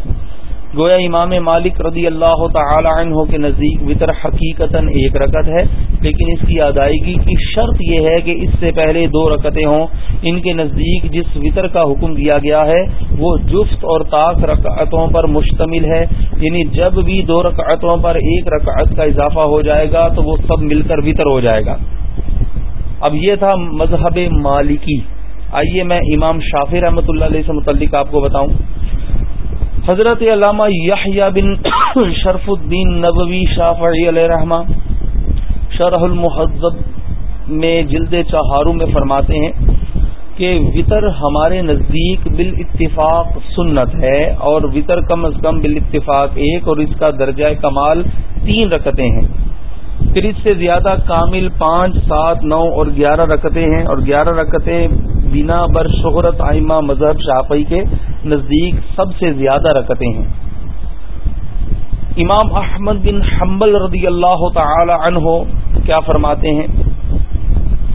گویا امام مالک رضی اللہ تعالی عنہ کے نزدیک وطر حقیقت ایک رکت ہے، لیکن اس کی ادائیگی کی شرط یہ ہے کہ اس سے پہلے دو رکتیں ہوں۔ ان کے نزدیک جس وطر کا حکم دیا گیا ہے، وہ جفت اور طاق رکعتوں پر مشتمل ہے۔ یعنی جب بھی دو رکعتوں پر ایک رکعت کا اضافہ ہو جائے گا، تو وہ سب مل کر وطر ہو جائے گا۔ اب یہ تھا مذہب مالکی۔ آئیے میں امام شافی رحمۃ اللہ علیہ سے متعلق آپ کو بتاؤں۔ حضرت علامہ یحییٰ بن شرف الدین نبوی شافعی علیہ رحمہ شرح المحذب میں جلد چہاروں میں فرماتے ہیں کہ وطر ہمارے نزدیک بالاتفاق سنت ہے اور وطر کم از کم بالاتفاق ایک اور اس کا درجہ کمال تین رکتیں ہیں۔ پھر اس سے زیادہ کامل پانچ، سات، نو اور گیارہ رکتیں ہیں اور گیارہ رکتیں بنا بر شہرت آئمہ مذہب شافعی کے نزدیک سب سے زیادہ رکتیں ہیں۔ امام احمد بن حنبل رضی اللہ تعالی عنہ کیا فرماتے ہیں؟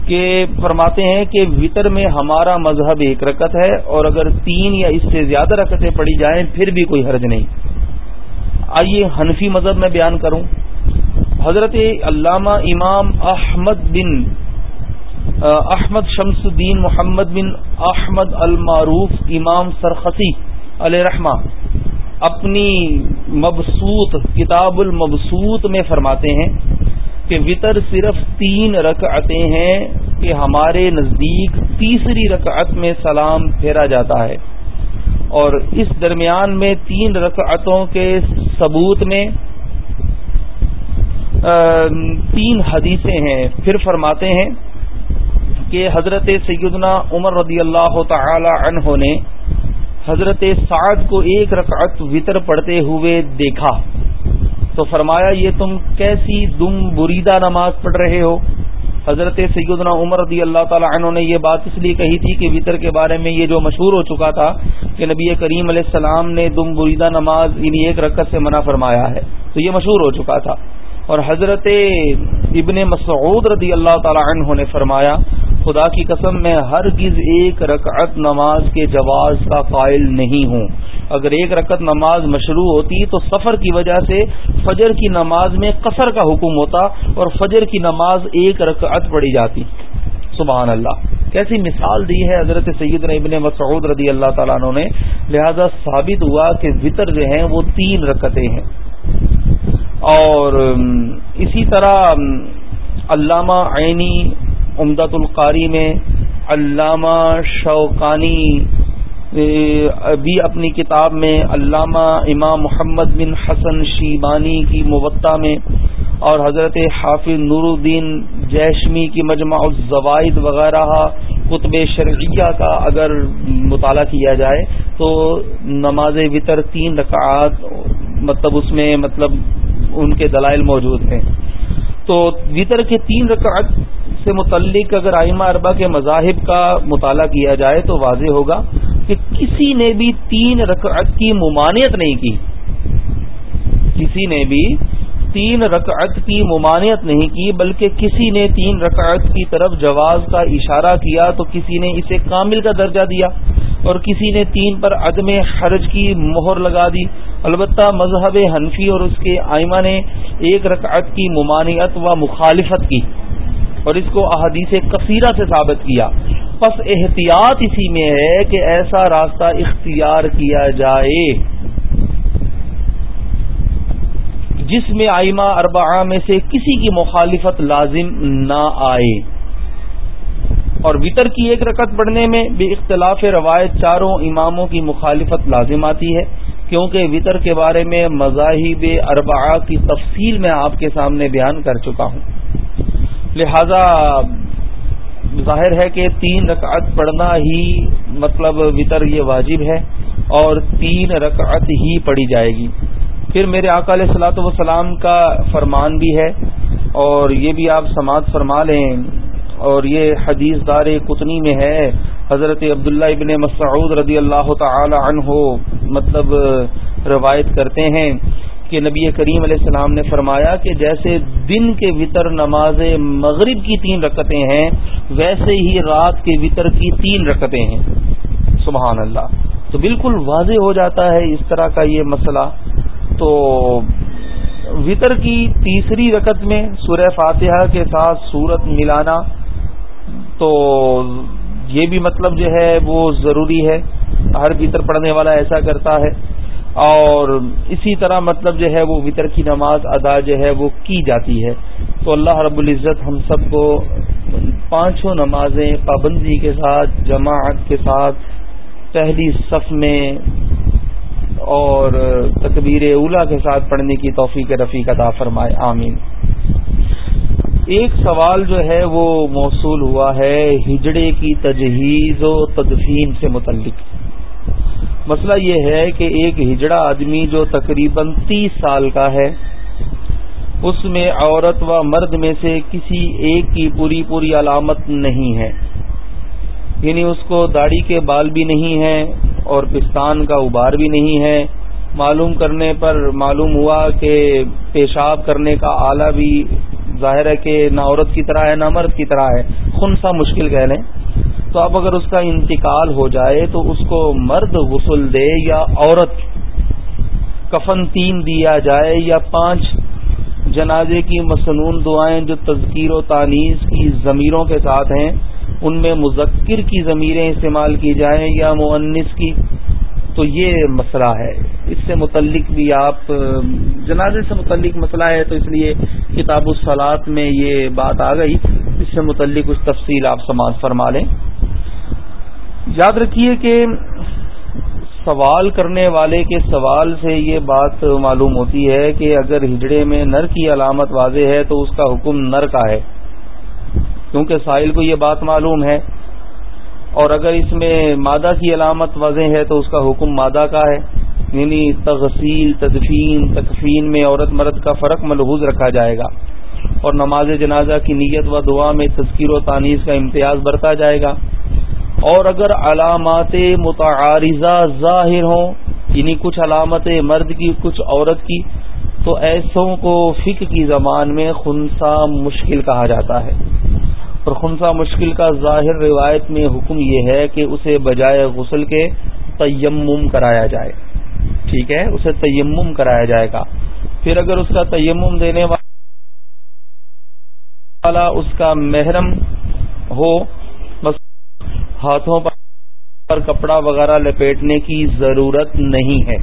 کہ فرماتے ہیں کہ وطر میں ہمارا مذہب ایک رکت ہے اور اگر تین یا اس سے زیادہ رکتیں پڑی جائیں پھر بھی کوئی حرج نہیں۔ آئیے حنفی مذہب میں بیان کروں۔ حضرت علامہ امام احمد بن احمد شمس الدین محمد بن احمد المعروف امام سرخسی علیہ رحمہ اپنی مبسوط، کتاب المبسوط میں فرماتے ہیں کہ وطر صرف تین رکعتیں ہیں کہ ہمارے نزدیک تیسری رکعت میں سلام پھیرا جاتا ہے۔ اور اس درمیان میں تین رکعتوں کے ثبوت میں تین حدیثیں ہیں۔ پھر فرماتے ہیں کہ حضرت سیدنا عمر رضی اللہ تعالی عنہ نے حضرت سعد کو ایک رکعت وطر پڑھتے ہوئے دیکھا۔ تو فرمایا، یہ تم کیسی دم بریدہ نماز پڑھ رہے ہو؟ حضرت سیدنا عمر رضی اللہ تعالی عنہ نے یہ بات اس لیے کہی تھی کہ وطر کے بارے میں یہ جو مشہور ہو چکا تھا کہ نبی کریم علیہ السلام نے دم بریدہ نماز یعنی ایک رکعت سے منع فرمایا ہے، تو یہ مشہور ہو چکا تھا۔ اور حضرت ابن مسعود رضی اللہ تعالی عنہ نے فرمایا، خدا کی قسم میں ہر ایک رکعت نماز کے جواز کا قائل نہیں ہوں۔ اگر ایک رکعت نماز مشروع ہوتی تو سفر کی وجہ سے فجر کی نماز میں قصر کا حکم ہوتا اور فجر کی نماز ایک رکعت پڑی جاتی۔ سبحان اللہ کیسی مثال دی ہے حضرت سید ابن مسعود رضی اللہ تعالیٰ عنہ نے۔ لہذا ثابت ہوا کہ وطر جو ہیں وہ تین رکعتیں ہیں۔ اور اسی طرح علامہ عینی امداد القاری میں علامہ شوقانی بھی اپنی کتاب میں علامہ امام محمد بن حسن شیبانی کی موتا میں اور حضرت حافظ نور الدین جیشمی کی مجمع الزوائد وغیرہ قطب شرعیہ کا اگر مطالعہ کیا جائے تو نماز وطر تین رکعات مطلب اس میں مطلب ان کے دلائل موجود ہیں۔ تو وطر کے تین رکعت سے متعلق اگر آئمہ اربا کے مذاہب کا مطالعہ کیا جائے تو واضح ہوگا کہ کسی نے بھی تین رکعت کی ممانعت نہیں کی۔ کسی نے بھی تین رکعت کی ممانعت نہیں کی، بلکہ کسی نے تین رکعت کی طرف جواز کا اشارہ کیا تو کسی نے اسے کامل کا درجہ دیا اور کسی نے تین پر عدم حرج کی مہر لگا دی۔ البتہ مذہب حنفی اور اس کے آئمہ نے ایک رکعت کی ممانعت و مخالفت کی اور اس کو احادیث کثیرہ سے ثابت کیا۔ پس احتیاط اسی میں ہے کہ ایسا راستہ اختیار کیا جائے۔ جس میں آئمہ اربعہ میں سے کسی کی مخالفت لازم نہ آئے۔ اور وطر کی ایک رکعت پڑھنے میں بے اختلاف روایت چاروں اماموں کی مخالفت لازم آتی ہے۔ کیونکہ وطر کے بارے میں مذاہب اربعہ کی تفصیل میں آپ کے سامنے بیان کر چکا ہوں۔ لہذا ظاہر ہے کہ تین رکعت پڑھنا ہی مطلب وطر یہ واجب ہے اور تین رکعت ہی پڑھی جائے گی۔ پھر میرے آقا علیہ سلاۃ وسلام کا فرمان بھی ہے اور یہ بھی آپ سماعت فرما لیں۔ اور یہ حدیث دار کتنی میں ہے، حضرت عبداللہ ابن مسعود رضی اللہ تعالی عنہ مطلب روایت کرتے ہیں کہ نبی کریم علیہ السلام نے فرمایا کہ جیسے دن کے وطر نماز مغرب کی تین رکتیں ہیں، ویسے ہی رات کے وطر کی تین رکتیں ہیں۔ سبحان اللہ۔ تو بالکل واضح ہو جاتا ہے اس طرح کا یہ مسئلہ۔ تو وطر کی تیسری رکت میں سورہ فاتحہ کے ساتھ سورت ملانا تو یہ بھی مطلب جو ہے وہ ضروری ہے۔ ہر وطر پڑھنے والا ایسا کرتا ہے۔ اور اسی طرح مطلب جو ہے وہ وطر کی نماز ادا جو ہے وہ کی جاتی ہے۔ تو اللہ رب العزت ہم سب کو پانچوں نمازیں پابندی کے ساتھ، جماعت کے ساتھ، پہلی صف میں اور تکبیر اولا کے ساتھ پڑھنے کی توفیق رفیق عطا فرمائے۔ آمین۔ ایک سوال جو ہے وہ موصول ہوا ہے، ہجڑے کی تجہیز و تدفین سے متعلق۔ مسئلہ یہ ہے کہ ایک ہجڑا آدمی جو تقریباً تیس سال کا ہے، اس میں عورت و مرد میں سے کسی ایک کی پوری پوری علامت نہیں ہے۔ یعنی اس کو داڑھی کے بال بھی نہیں ہے اور پستان کا ابار بھی نہیں ہے۔ معلوم کرنے پر معلوم ہوا کہ پیشاب کرنے کا آلہ بھی ظاہر ہے کہ نہ عورت کی طرح ہے، نہ مرد کی طرح ہے۔ خن سا مشکل کہہ لیں۔ تو اب اگر اس کا انتقال ہو جائے تو اس کو مرد غسل دے یا عورت کفن تین دیا جائے یا پانچ جنازے کی مصنون دعائیں جو تذکیر و تانیز کی ضمیروں کے ساتھ ہیں، ان میں مذکر کی ضمیریں استعمال کی جائیں یا معنس کی۔ تو یہ مسئلہ ہے۔ اس سے متعلق بھی آپ، جنازے سے متعلق مسئلہ ہے تو اس لیے کتاب الصلاط میں یہ بات آ گئی۔ اس سے متعلق کچھ تفصیل آپ سماج فرما لیں۔ یاد رکھیے کہ سوال کرنے والے کے سوال سے یہ بات معلوم ہوتی ہے کہ اگر ہجڑے میں نر کی علامت واضح ہے تو اس کا حکم نر کا ہے۔ کیونکہ ساحل کو یہ بات معلوم ہے۔ اور اگر اس میں مادہ کی علامت واضح ہے تو اس کا حکم مادہ کا ہے یعنی تغسیل، تدفین، تکفین میں عورت مرد کا فرق ملحوظ رکھا جائے گا اور نماز جنازہ کی نیت و دعا میں تذکیر و تانیز کا امتیاز برتا جائے گا۔ اور اگر علامات متعارضہ ظاہر ہوں یعنی کچھ علامت مرد کی، کچھ عورت کی، تو ایسوں کو فک کی زبان میں خنسا مشکل کہا جاتا ہے۔ اور خنسا مشکل کا ظاہر روایت میں حکم یہ ہے کہ اسے بجائے غسل کے تیمم کرایا جائے۔ ٹھیک ہے؟ اسے تیمم کرایا جائے گا۔ پھر اگر اس کا تیمم دینے والا اس کا محرم ہو، بس ہاتھوں پر کپڑا وغیرہ لپیٹنے کی ضرورت نہیں ہے۔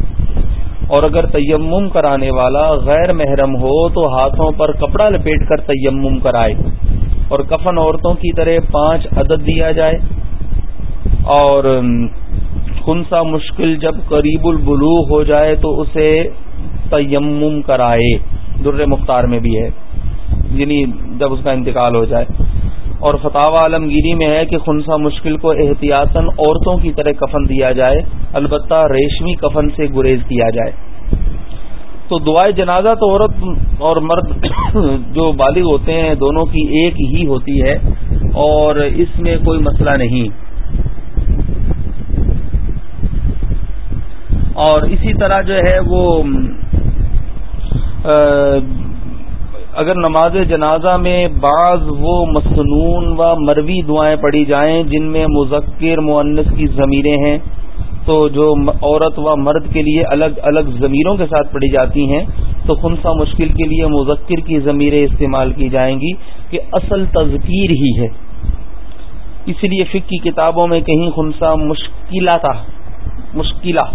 اور اگر تیمم کرانے والا غیر محرم ہو تو ہاتھوں پر کپڑا لپیٹ کر تیمم کرائے۔ اور کفن عورتوں کی طرح پانچ عدد دیا جائے اور خنسا مشکل جب قریب البلو ہو جائے تو اسے تیمم کرائے، در مختار میں بھی ہے یعنی جب اس کا انتقال ہو جائے۔ اور فتح عالمگیری میں ہے کہ خنسا مشکل کو احتیاطاً عورتوں کی طرح کفن دیا جائے، البتہ ریشمی کفن سے گریز کیا جائے۔ تو دعائیں جنازہ تو عورت اور مرد جو بالغ ہوتے ہیں دونوں کی ایک ہی ہوتی ہے اور اس میں کوئی مسئلہ نہیں۔ اور اسی طرح جو ہے وہ اگر نماز جنازہ میں بعض وہ مصنون و مروی دعائیں پڑھی جائیں جن میں مذکر معنس کی ضمیریں ہیں۔ تو جو عورت و مرد کے لیے الگ الگ ضمیروں کے ساتھ پڑھی جاتی ہیں، تو خنسا مشکل کے لیے مذکر کی ضمیریں استعمال کی جائیں گی کہ اصل تذکیر ہی ہے۔ اس لیے فک کی کتابوں میں کہیں خنسا مشکلہ تھا، مشکلہ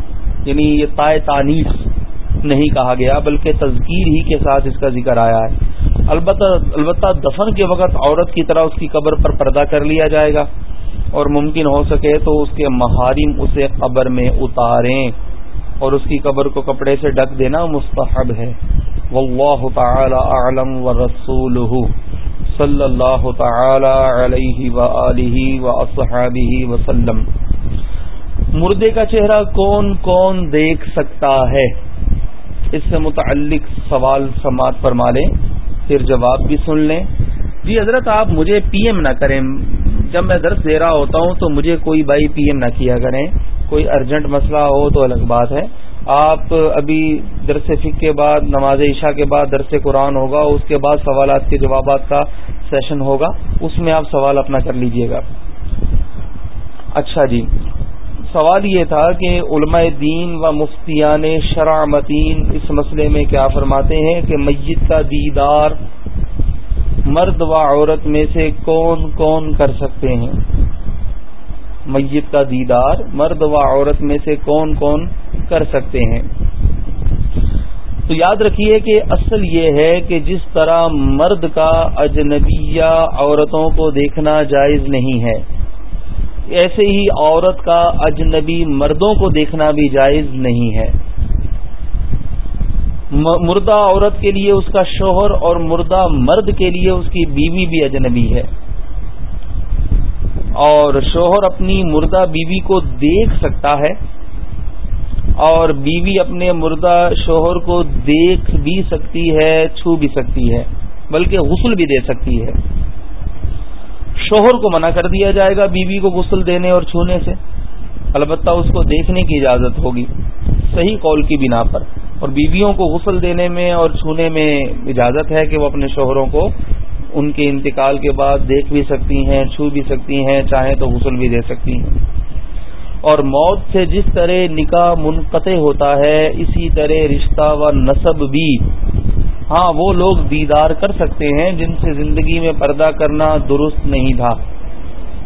یعنی یہ تائے تانیس نہیں کہا گیا، بلکہ تذکیر ہی کے ساتھ اس کا ذکر آیا ہے۔ البتہ البتہ دفن کے وقت عورت کی طرح اس کی قبر پر پردہ کر لیا جائے گا۔ اور ممکن ہو سکے تو اس کے محارم اسے قبر میں اتاریں۔ اور اس کی قبر کو کپڑے سے ڈک دینا مستحب ہے۔ واللہ تعالی اعلم ورسولہ۔ صلی اللہ تعالی علیہ وآلہ واصحابہ وسلم۔ مردے کا چہرہ کون کون دیکھ سکتا ہے؟ اس سے متعلق سوال سماعت فرما لیں، پھر جواب بھی سن لیں۔ جی حضرت، آپ مجھے پی ایم نہ کریں۔ جب میں درس دے رہا ہوتا ہوں تو مجھے کوئی بھائی پی ایم نہ کیا کریں۔ کوئی ارجنٹ مسئلہ ہو تو الگ بات ہے۔ آپ ابھی درس فک کے بعد، نماز عشاء کے بعد درس قرآن ہوگا، اس کے بعد سوالات کے جوابات کا سیشن ہوگا۔ اس میں آپ سوال اپنا کر لیجیے گا۔ اچھا جی۔ سوال یہ تھا کہ علماء دین و مفتیان شرع متین اس مسئلے میں کیا فرماتے ہیں کہ میت کا دیدار مرد و عورت میں سے کون کون کر سکتے ہیں؟ میت کا دیدار، مرد و عورت میں سے کون کون کر سکتے ہیں؟ تو یاد رکھیے کہ اصل یہ ہے کہ جس طرح مرد کا اجنبیہ عورتوں کو دیکھنا جائز نہیں ہے، ایسے ہی عورت کا اجنبی مردوں کو دیکھنا بھی جائز نہیں ہے۔ مردہ عورت کے لیے اس کا شوہر اور مردہ مرد کے لیے اس کی بیوی بھی اجنبی ہے۔ اور شوہر اپنی مردہ بیوی کو دیکھ سکتا ہے اور بیوی اپنے مردہ شوہر کو دیکھ بھی سکتی ہے، چھو بھی سکتی ہے، بلکہ غسل بھی دے سکتی ہے۔ شوہر کو منع کر دیا جائے گا بیوی کو غسل دینے اور چھونے سے۔ البتہ اس کو دیکھنے کی اجازت ہوگی، صحیح قول کی بنا پر۔ اور بیویوں کو غسل دینے میں اور چھونے میں اجازت ہے کہ وہ اپنے شوہروں کو ان کے انتقال کے بعد دیکھ بھی سکتی ہیں، چھو بھی سکتی ہیں، چاہیں تو غسل بھی دے سکتی ہیں۔ اور موت سے جس طرح نکاح منقطع ہوتا ہے، اسی طرح رشتہ و نصب بھی۔ ہاں وہ لوگ دیدار کر سکتے ہیں جن سے زندگی میں پردہ کرنا درست نہیں تھا۔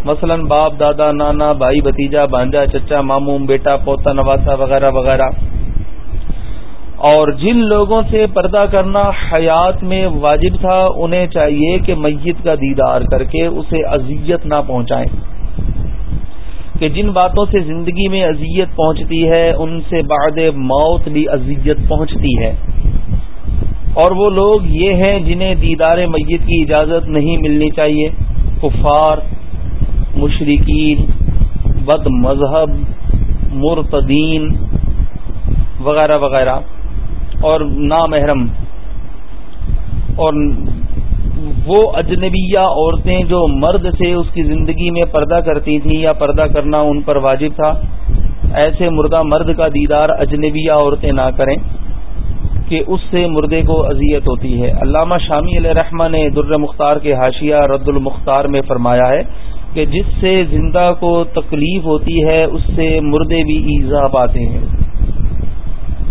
مثلا باپ، دادا، نانا، بھائی، بھتیجا بانجا چچا، ماموں، بیٹا، پوتا، نواسا، وغیرہ وغیرہ۔ اور جن لوگوں سے پردہ کرنا حیات میں واجب تھا، انہیں چاہیے کہ میت کا دیدار کر کے اسے اذیت نہ پہنچائیں۔ کہ جن باتوں سے زندگی میں اذیت پہنچتی ہے، ان سے بعد موت بھی اذیت پہنچتی ہے۔ اور وہ لوگ یہ ہیں جنہیں دیدار میت کی اجازت نہیں ملنی چاہیے۔ کفار مشرقین بد مذہب، مرتدین، وغیرہ وغیرہ۔ اور نامحرم اور وہ اجنبیہ عورتیں جو مرد سے اس کی زندگی میں پردہ کرتی تھیں یا پردہ کرنا ان پر واجب تھا، ایسے مردہ مرد کا دیدار اجنبیہ عورتیں نہ کریں کہ اس سے مردے کو اذیت ہوتی ہے۔ علامہ شامی علیہ رحمٰ نے در مختار کے حاشیہ رد المختار میں فرمایا ہے کہ جس سے زندہ کو تکلیف ہوتی ہے، اس سے مردے بھی ایزا پاتے ہیں۔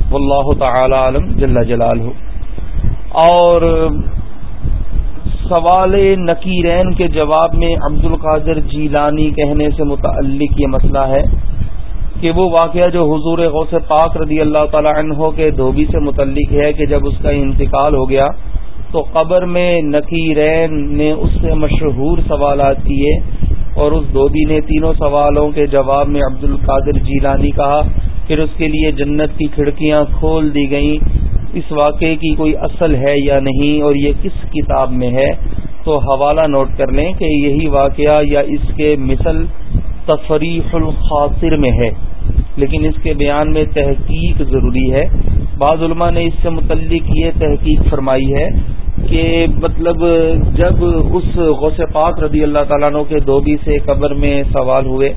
واللہ تعالی عالم جل جلال اور سوال نکیرین کے جواب میں عبد القادر جیلانی کہنے سے متعلق یہ مسئلہ ہے کہ وہ واقعہ جو حضور غوث پاک رضی اللہ تعالی عنہ کے دھوبی سے متعلق ہے کہ جب اس کا انتقال ہو گیا تو قبر میں نکیرین نے اس سے مشہور سوالات کیے اور اس دھوبی نے تینوں سوالوں کے جواب میں عبد القادر جیلانی کہا پھر اس کے لیے جنت کی کھڑکیاں کھول دی گئیں۔ اس واقعے کی کوئی اصل ہے یا نہیں اور یہ کس کتاب میں ہے؟ تو حوالہ نوٹ کر لیں کہ یہی واقعہ یا اس کے مثل تفریح الخاطر میں ہے۔ لیکن اس کے بیان میں تحقیق ضروری ہے۔ بعض علماء نے اس سے متعلق یہ تحقیق فرمائی ہے کہ مطلب جب اس غوث پاک رضی اللہ تعالیٰ عنہ کے دوبی سے قبر میں سوال ہوئے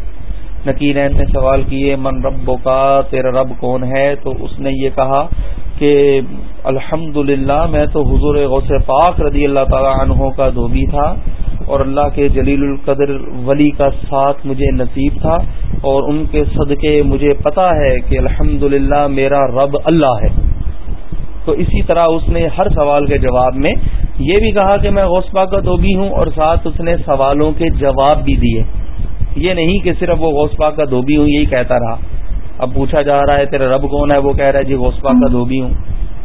نکیرین نے سوال کیے، من رب کا تیرا رب کون ہے؟ تو اس نے یہ کہا کہ الحمد میں تو حضور غوث پاک رضی اللہ تعالی عنہ کا دھوبی تھا اور اللہ کے جلیل القدر ولی کا ساتھ مجھے نصیب تھا اور ان کے صدقے مجھے پتا ہے کہ الحمد میرا رب اللہ ہے۔ تو اسی طرح اس نے ہر سوال کے جواب میں یہ بھی کہا کہ میں غوث پاک کا دھوبی ہوں اور ساتھ اس نے سوالوں کے جواب بھی دیے۔ یہ نہیں کہ صرف وہ غوث پاک کا دھوبی ہوں، یہی کہتا رہا۔ اب پوچھا جا رہا ہے، تیرا رب کون ہے؟ وہ کہہ رہا ہے جی غوثپا کا دھوبی ہوں۔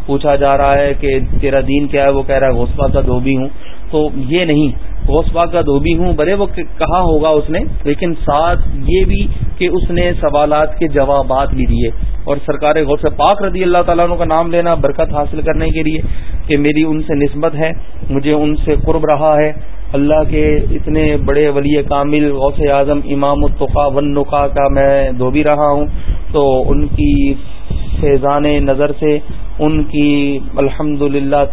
پوچھا جا رہا ہے کہ تیرا دین کیا ہے؟ وہ کہہ رہا ہے غوثپا کا دھوبی ہوں۔ تو یہ نہیں غوثپا کا دھوبی ہوں بڑے وہ کہا ہوگا اس نے؟ لیکن ساتھ یہ بھی کہ اس نے سوالات کے جوابات بھی دیے۔ اور سرکار غوث پاک رضی اللہ تعالیٰ عنہ کا نام لینا برکت حاصل کرنے کے لیے کہ میری ان سے نسبت ہے، مجھے ان سے قرب رہا ہے۔ اللہ کے اتنے بڑے ولی کامل غوث اعظم امام الطقا ون نقا کا میں دھوبی رہا ہوں، تو ان کی فیضان نظر سے، ان کی الحمد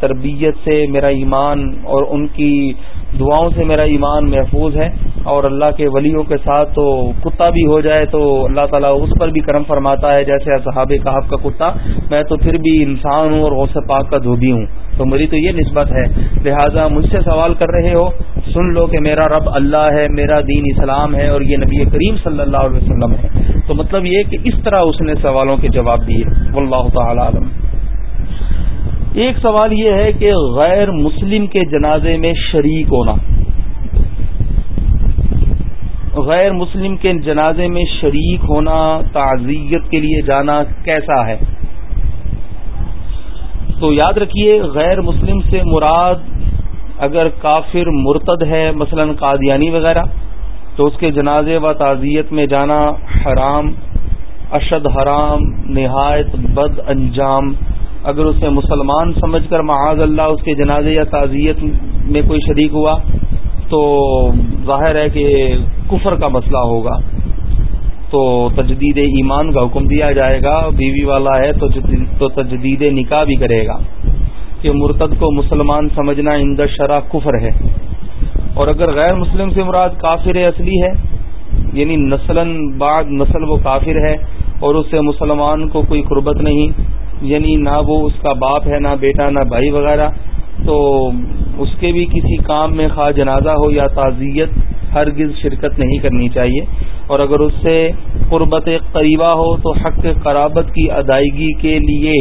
تربیت سے میرا ایمان اور ان کی دعاؤں سے میرا ایمان محفوظ ہے۔ اور اللہ کے ولیوں کے ساتھ تو کتا بھی ہو جائے تو اللہ تعالیٰ اس پر بھی کرم فرماتا ہے، جیسے صحاب کہاب کا کتا۔ میں تو پھر بھی انسان ہوں اور غوث پاک کا دھوبی ہوں۔ تو میری تو یہ نسبت ہے۔ لہٰذا مجھ سے سوال کر رہے ہو، سن لو کہ میرا رب اللہ ہے، میرا دین اسلام ہے اور یہ نبی کریم صلی اللہ علیہ وسلم ہے۔ تو مطلب یہ کہ اس طرح اس نے سوالوں کے جواب دیے۔ واللہ تعالی عالم۔ ایک سوال یہ ہے کہ غیر مسلم کے جنازے میں شریک ہونا۔ غیر مسلم کے جنازے میں شریک ہونا تعزیت کے لیے جانا کیسا ہے؟ تو یاد رکھیے، غیر مسلم سے مراد اگر کافر مرتد ہے، مثلا قادیانی وغیرہ، تو اس کے جنازے و تعزیت میں جانا حرام، اشد حرام، نہایت بد انجام۔ اگر اسے مسلمان سمجھ کر معاذ اللہ اس کے جنازے یا تعزیت میں کوئی شریک ہوا، تو ظاہر ہے کہ کفر کا مسئلہ ہوگا۔ تو تجدید ایمان کا حکم دیا جائے گا، بیوی والا ہے تو تجدید نکاح بھی کرے گا۔ کہ مرتد کو مسلمان سمجھنا اند شرح کفر ہے۔ اور اگر غیر مسلم سے مراد کافر اصلی ہے یعنی نسل بعد نسل وہ کافر ہے اور اس سے مسلمان کو کوئی قربت نہیں یعنی نہ وہ اس کا باپ ہے، نہ بیٹا، نہ بھائی وغیرہ، تو اس کے بھی کسی کام میں خواہ جنازہ ہو یا تعزیت ہرگز شرکت نہیں کرنی چاہیے۔ اور اگر اس سے قربت قریبہ ہو تو حق قرابت کی ادائیگی کے لیے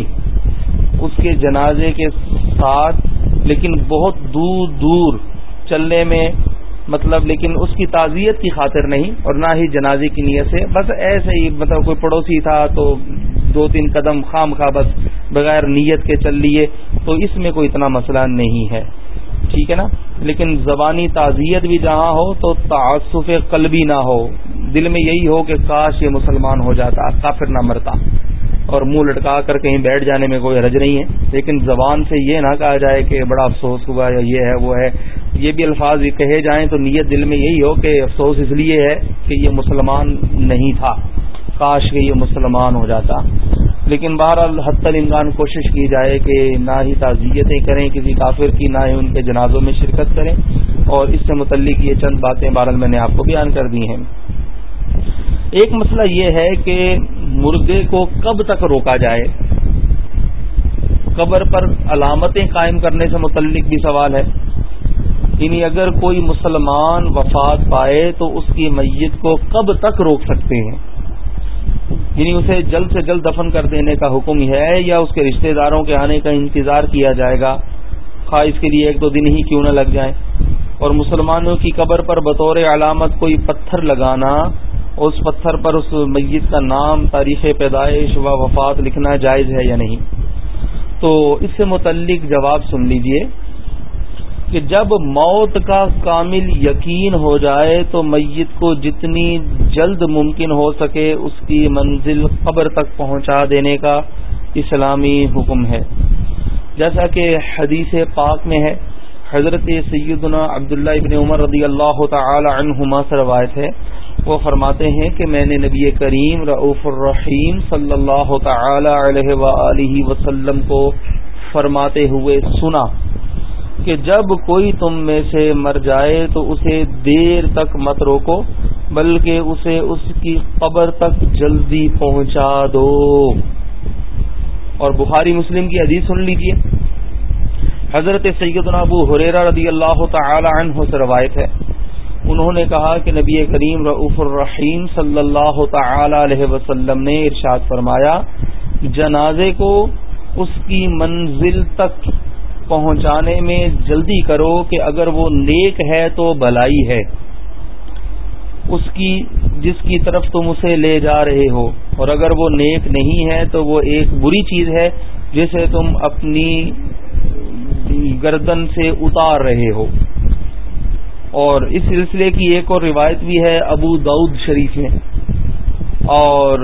اس کے جنازے کے ساتھ، لیکن بہت دور دور چلنے میں مطلب لیکن اس کی تعزیت کی خاطر نہیں اور نہ ہی جنازے کی نیت سے۔ بس ایسے ہی مطلب کوئی پڑوسی تھا تو دو تین قدم خام خواہ بس بغیر نیت کے چل لیے۔ تو اس میں کوئی اتنا مسئلہ نہیں ہے۔ ٹھیک ہے نا؟ لیکن زبانی تعزیت بھی جہاں ہو تو تعصف قلبی نہ ہو۔ دل میں یہی ہو کہ کاش یہ مسلمان ہو جاتا، کافر نہ مرتا۔ اور منہ لٹکا کر کہیں بیٹھ جانے میں کوئی حرج نہیں ہے۔ لیکن زبان سے یہ نہ کہا جائے کہ بڑا افسوس ہوا یا یہ ہے، وہ ہے۔ یہ بھی الفاظ کہے جائیں تو نیت دل میں یہی ہو کہ افسوس اس لیے ہے کہ یہ مسلمان نہیں تھا۔ کاش کہ یہ مسلمان ہو جاتا۔ لیکن بہرحال حت الامکان کوشش کی جائے کہ نہ ہی تعزیتیں کریں، کسی کافر کی، نہ ہی ان کے جنازوں میں شرکت کریں۔ اور اس سے متعلق یہ چند باتیں بہرحال میں نے آپ کو بیان کر دی ہیں۔ ایک مسئلہ یہ ہے کہ مردے کو کب تک روکا جائے؟ قبر پر علامتیں قائم کرنے سے متعلق بھی سوال ہے۔ یعنی اگر کوئی مسلمان وفات پائے تو اس کی میت کو کب تک روک سکتے ہیں؟ یعنی اسے جلد سے جلد دفن کر دینے کا حکم ہے یا اس کے رشتہ داروں کے آنے کا انتظار کیا جائے گا؟ خواہ اس کے لیے ایک دو دن ہی کیوں نہ لگ جائیں۔ اور مسلمانوں کی قبر پر بطور علامت کوئی پتھر لگانا، اس پتھر پر اس میت کا نام، تاریخ پیدائش و وفات لکھنا جائز ہے یا نہیں؟ تو اس سے متعلق جواب سن لیجیے۔ کہ جب موت کا کامل یقین ہو جائے تو میت کو جتنی جلد ممکن ہو سکے اس کی منزل قبر تک پہنچا دینے کا اسلامی حکم ہے۔ جیسا کہ حدیث پاک میں ہے، حضرت سیدنا عبداللہ ابن عمر رضی اللہ تعالی عنہما سے روایت ہے۔ وہ فرماتے ہیں کہ میں نے نبی کریم رعف الرحیم صلی اللہ تعالی علیہ وآلہ وسلم کو فرماتے ہوئے سنا۔ کہ جب کوئی تم میں سے مر جائے تو اسے دیر تک مت روکو، بلکہ اسے اس کی قبر تک جلدی پہنچا دو۔ اور بخاری مسلم کی حدیث سن لیجیے۔ حضرت سیدنا ابو حریرہ رضی اللہ تعالی عنہ سے روایت ہے۔ انہوں نے کہا کہ نبی کریم رعف الرحیم صلی اللہ تعالی علیہ وسلم نے ارشاد فرمایا، جنازے کو اس کی منزل تک پہنچانے میں جلدی کرو کہ اگر وہ نیک ہے تو بلائی ہے۔ اس کی، جس کی طرف تم اسے لے جا رہے ہو۔ اور اگر وہ نیک نہیں ہے تو وہ ایک بری چیز ہے جسے تم اپنی گردن سے اتار رہے ہو۔ اور اس سلسلے کی ایک اور روایت بھی ہے ابو دعود شریف میں۔ اور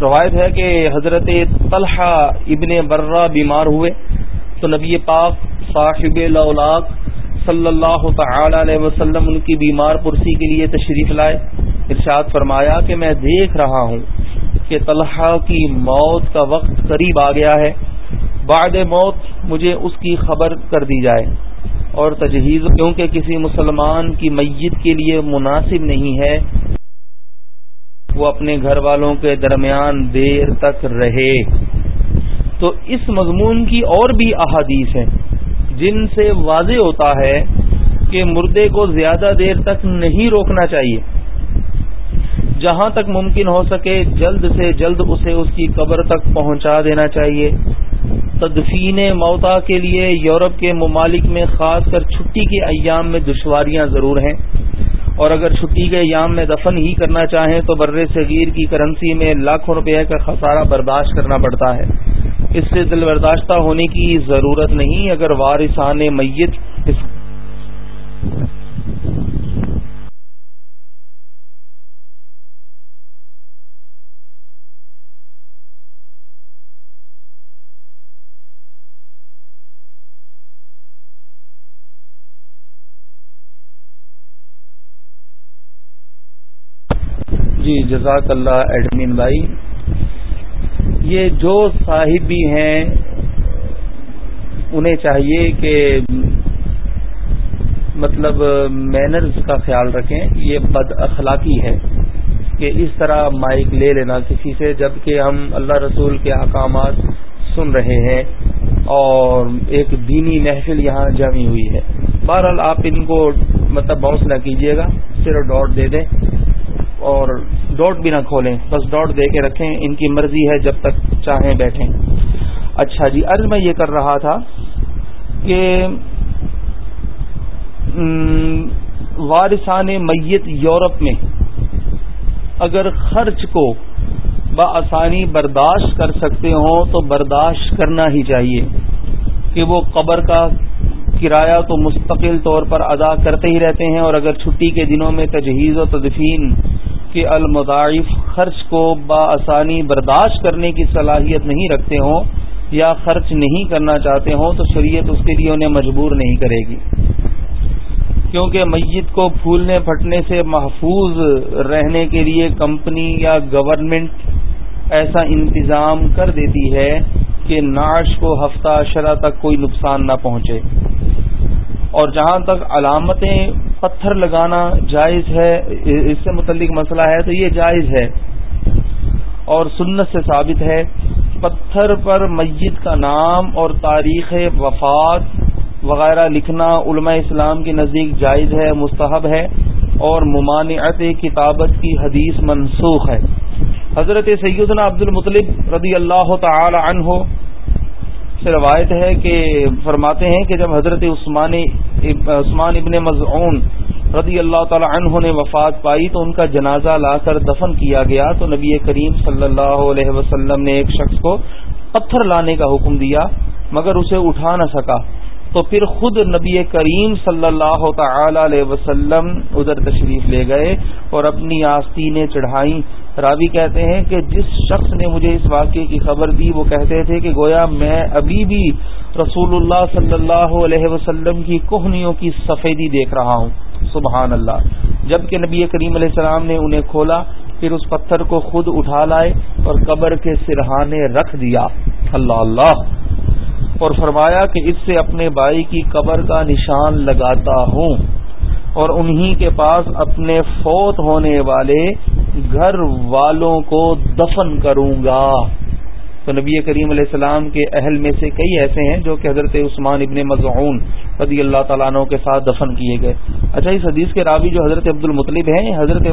روایت ہے کہ حضرت طلحہ ابن برہ بیمار ہوئے۔ تو نبی پاک صاحب الاولاق صلی اللہ تعالی علیہ وسلم ان کی بیمار پرسی کے لیے تشریف لائے، ارشاد فرمایا کہ میں دیکھ رہا ہوں کہ طلحہ کی موت کا وقت قریب آ گیا ہے، بعد موت مجھے اس کی خبر کر دی جائے۔ اور تجہیز کیونکہ کسی مسلمان کی میت کے لیے مناسب نہیں ہے، وہ اپنے گھر والوں کے درمیان دیر تک رہے۔ تو اس مضمون کی اور بھی احادیث ہیں۔ جن سے واضح ہوتا ہے کہ مردے کو زیادہ دیر تک نہیں روکنا چاہیے۔ جہاں تک ممکن ہو سکے، جلد سے جلد اسے اس کی قبر تک پہنچا دینا چاہیے۔ تدفین موتا کے لیے یورپ کے ممالک میں خاص کر چھٹی کے ایام میں دشواریاں ضرور ہیں۔ اور اگر چھٹی کے ایام میں دفن ہی کرنا چاہیں تو بر صغیر کی کرنسی میں لاکھوں روپے کا خسارہ برداشت کرنا پڑتا ہے۔ اس سے دل برداشتہ ہونے کی ضرورت نہیں، اگر وارثان میت اس جی جزاک اللہ ایڈمین بھائی۔ یہ جو صاحب بھی ہیں، انہیں چاہیے کہ مطلب مینرز کا خیال رکھیں۔ یہ بد اخلاقی ہے کہ اس طرح مائک لے لینا کسی سے، جبکہ ہم اللہ رسول کے احکامات سن رہے ہیں اور ایک دینی محفل یہاں جمی ہوئی ہے۔ بہرحال آپ ان کو مطلب باؤنس نہ کیجیے گا، صرف ڈاٹ دے دیں۔ اور ڈوٹ بھی نہ کھولیں، بس ڈاٹ دے کے رکھیں، ان کی مرضی ہے جب تک چاہیں بیٹھیں۔ اچھا جی عرض میں یہ کر رہا تھا کہ وارثان میت یورپ میں اگر خرچ کو بآسانی برداشت کر سکتے ہوں تو برداشت کرنا ہی چاہیے کہ وہ قبر کا کرایہ تو مستقل طور پر ادا کرتے ہی رہتے ہیں اور اگر چھٹی کے دنوں میں تجہیز و تدفین کے المضاعف خرچ کو بآسانی برداشت کرنے کی صلاحیت نہیں رکھتے ہوں یا خرچ نہیں کرنا چاہتے ہوں تو شریعت اس کے لیے انہیں مجبور نہیں کرے گی۔ کیونکہ میت کو پھولنے پھٹنے سے محفوظ رہنے کے لیے کمپنی یا گورنمنٹ ایسا انتظام کر دیتی ہے کہ ناش کو ہفتہ شرح تک کوئی نقصان نہ پہنچے۔ اور جہاں تک علامتیں پتھر لگانا جائز ہے، اس سے متعلق مسئلہ ہے تو یہ جائز ہے۔ اور سنت سے ثابت ہے، پتھر پر میت کا نام اور تاریخ وفات وغیرہ لکھنا علماء اسلام کے نزدیک جائز ہے، مستحب ہے۔ اور ممانعت کتابت کی حدیث منسوخ ہے۔ حضرت سیدنا عبد المطلب رضی اللہ تعالی عنہ سے روایت ہے کہ فرماتے ہیں کہ جب حضرت عثمان عثمان ابن مضعون رضی اللہ تعالی عنہ نے وفات پائی تو ان کا جنازہ لا کر دفن کیا گیا تو نبی کریم صلی اللہ علیہ وسلم نے ایک شخص کو پتھر لانے کا حکم دیا مگر اسے اٹھا نہ سکا۔ تو پھر خود نبی کریم صلی اللہ تعالی علیہ وسلم ادھر تشریف لے گئے اور اپنی آستینیں چڑھائیں۔ راوی کہتے ہیں کہ جس شخص نے مجھے اس واقعے کی خبر دی، وہ کہتے تھے کہ گویا میں ابھی بھی رسول اللہ صلی اللہ علیہ وسلم کی کوہنیوں کی سفیدی دیکھ رہا ہوں۔ سبحان اللہ۔ جبکہ نبی کریم علیہ السلام نے انہیں کھولا، پھر اس پتھر کو خود اٹھا لائے اور قبر کے سرہانے رکھ دیا۔ اللہ اللہ۔ اور فرمایا کہ اس سے اپنے بھائی کی قبر کا نشان لگاتا ہوں اور انہی کے پاس اپنے فوت ہونے والے گھر والوں کو دفن کروں گا۔ تو نبی کریم علیہ السلام کے اہل میں سے کئی ایسے ہیں جو کہ حضرت عثمان ابن مضعون رضی اللہ تعالیٰ عنہ کے ساتھ دفن کیے گئے۔ اچھا اس حدیث کے راوی جو حضرت عبد المطلب ہیں، حضرت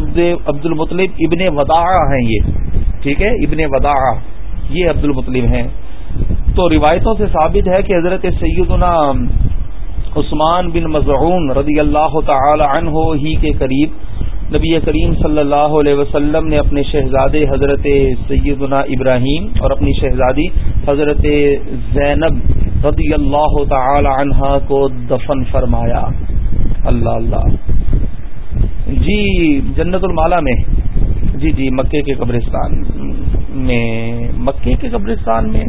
عبد المطلب ابن ودا ہیں یہ۔ ٹھیک ہے؟ ابن ودا یہ عبد المطلب ہیں۔ تو روایتوں سے ثابت ہے کہ حضرت سیدنا عثمان بن مضعون رضی اللہ تعالی عنہ ہی کے قریب نبی کریم صلی اللہ علیہ وسلم نے اپنے شہزادے حضرت سیدنا ابراہیم اور اپنی شہزادی حضرت زینب رضی اللہ تعالی عنہا کو دفن فرمایا۔ اللہ اللہ۔ جی جنت المالا میں۔ جی جی مکے کے قبرستان میں۔ مکے کے قبرستان میں۔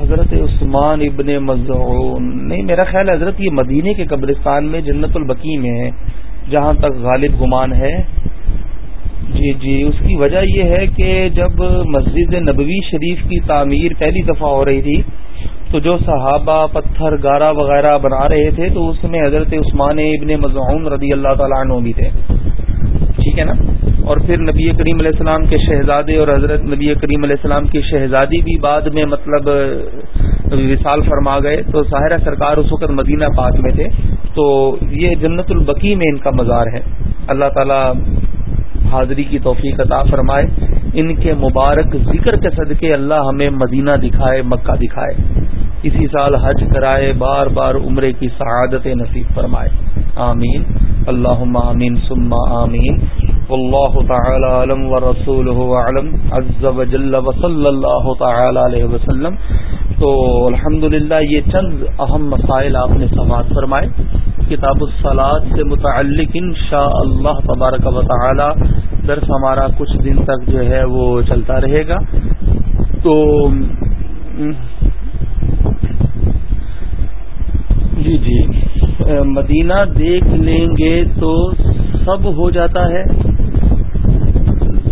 حضرت عثمان ابن مضعون نہیں، میرا خیال ہے حضرت یہ مدینے کے قبرستان میں جنت البقی میں ہے، جہاں تک غالب گمان ہے۔ جی جی اس کی وجہ یہ ہے کہ جب مسجد نبوی شریف کی تعمیر پہلی دفعہ ہو رہی تھی تو جو صحابہ پتھر گارا وغیرہ بنا رہے تھے تو اس میں حضرت عثمان ابن مضعون رضی اللہ تعالیٰ عنہ بھی تھے۔ ٹھیک ہے نا؟ اور پھر نبی کریم علیہ السلام کے شہزادے اور حضرت نبی کریم علیہ السلام کی شہزادی بھی بعد میں مطلب وصال فرما گئے۔ تو ظاہرہ سرکار اس وقت مدینہ پاک میں تھے۔ تو یہ جنت البقی میں ان کا مزار ہے۔ اللہ تعالیٰ حاضری کی توفیق عطا فرمائے۔ ان کے مبارک ذکر کے صدقے اللہ ہمیں مدینہ دکھائے، مکہ دکھائے۔ اسی سال حج کرائے، بار بار عمرے کی سعادت نصیب فرمائے۔ آمین۔ اللہ آمین سما آمین۔ واللہ تعالی علم و رسول علم عز و جل و صلی اللہ تعالی علیہ وسلم۔ تو الحمدللہ یہ چند اہم مسائل آپ نے سماعت فرمائے۔ کتاب الصلاط سے متعلق ان شاء اللہ تبارک و تعالی درس ہمارا کچھ دن تک جو ہے وہ چلتا رہے گا۔ تو جی جی۔ مدینہ دیکھ لیں گے تو سب ہو جاتا ہے۔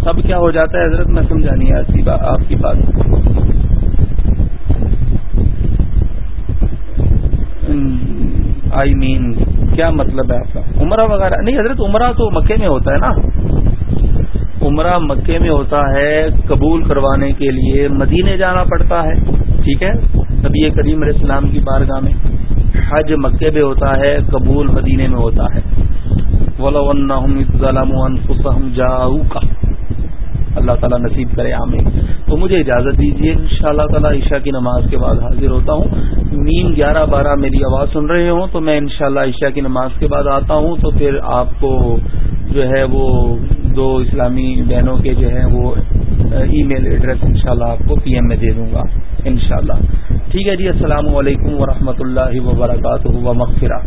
سب کیا ہو جاتا ہے حضرت؟ میں سمجھا نہیں آپ کی بات۔ آئی مین کیا مطلب ہے آپ کا؟ عمرہ وغیرہ نہیں، حضرت عمرہ تو مکے میں ہوتا ہے نا۔ عمرہ مکے میں ہوتا ہے قبول کروانے کے لیے، مدینے جانا پڑتا ہے، ٹھیک ہے؟ نبی کریم علیہ السلام کی بارگاہ میں۔ حج مکے میں ہوتا ہے، قبول مدینے میں ہوتا ہے۔ جاؤ کا اللہ تعالیٰ نصیب کرے، آمین۔ تو مجھے اجازت دیجیے ان شاء اللہ تعالیٰ عشاء کی نماز کے بعد حاضر ہوتا ہوں۔ نیم گیارہ بارہ میری آواز سن رہے ہوں، تو میں انشاءاللہ عشاء کی نماز کے بعد آتا ہوں۔ تو پھر آپ کو جو ہے وہ دو اسلامی بہنوں کے جو ہے وہ ای میل ایڈریس انشاءاللہ شاء آپ کو پی ایم میں دے دوں گا، انشاءاللہ۔ ٹھیک ہے جی السلام علیکم ورحمۃ اللہ وبرکاتہ و مغفرہ۔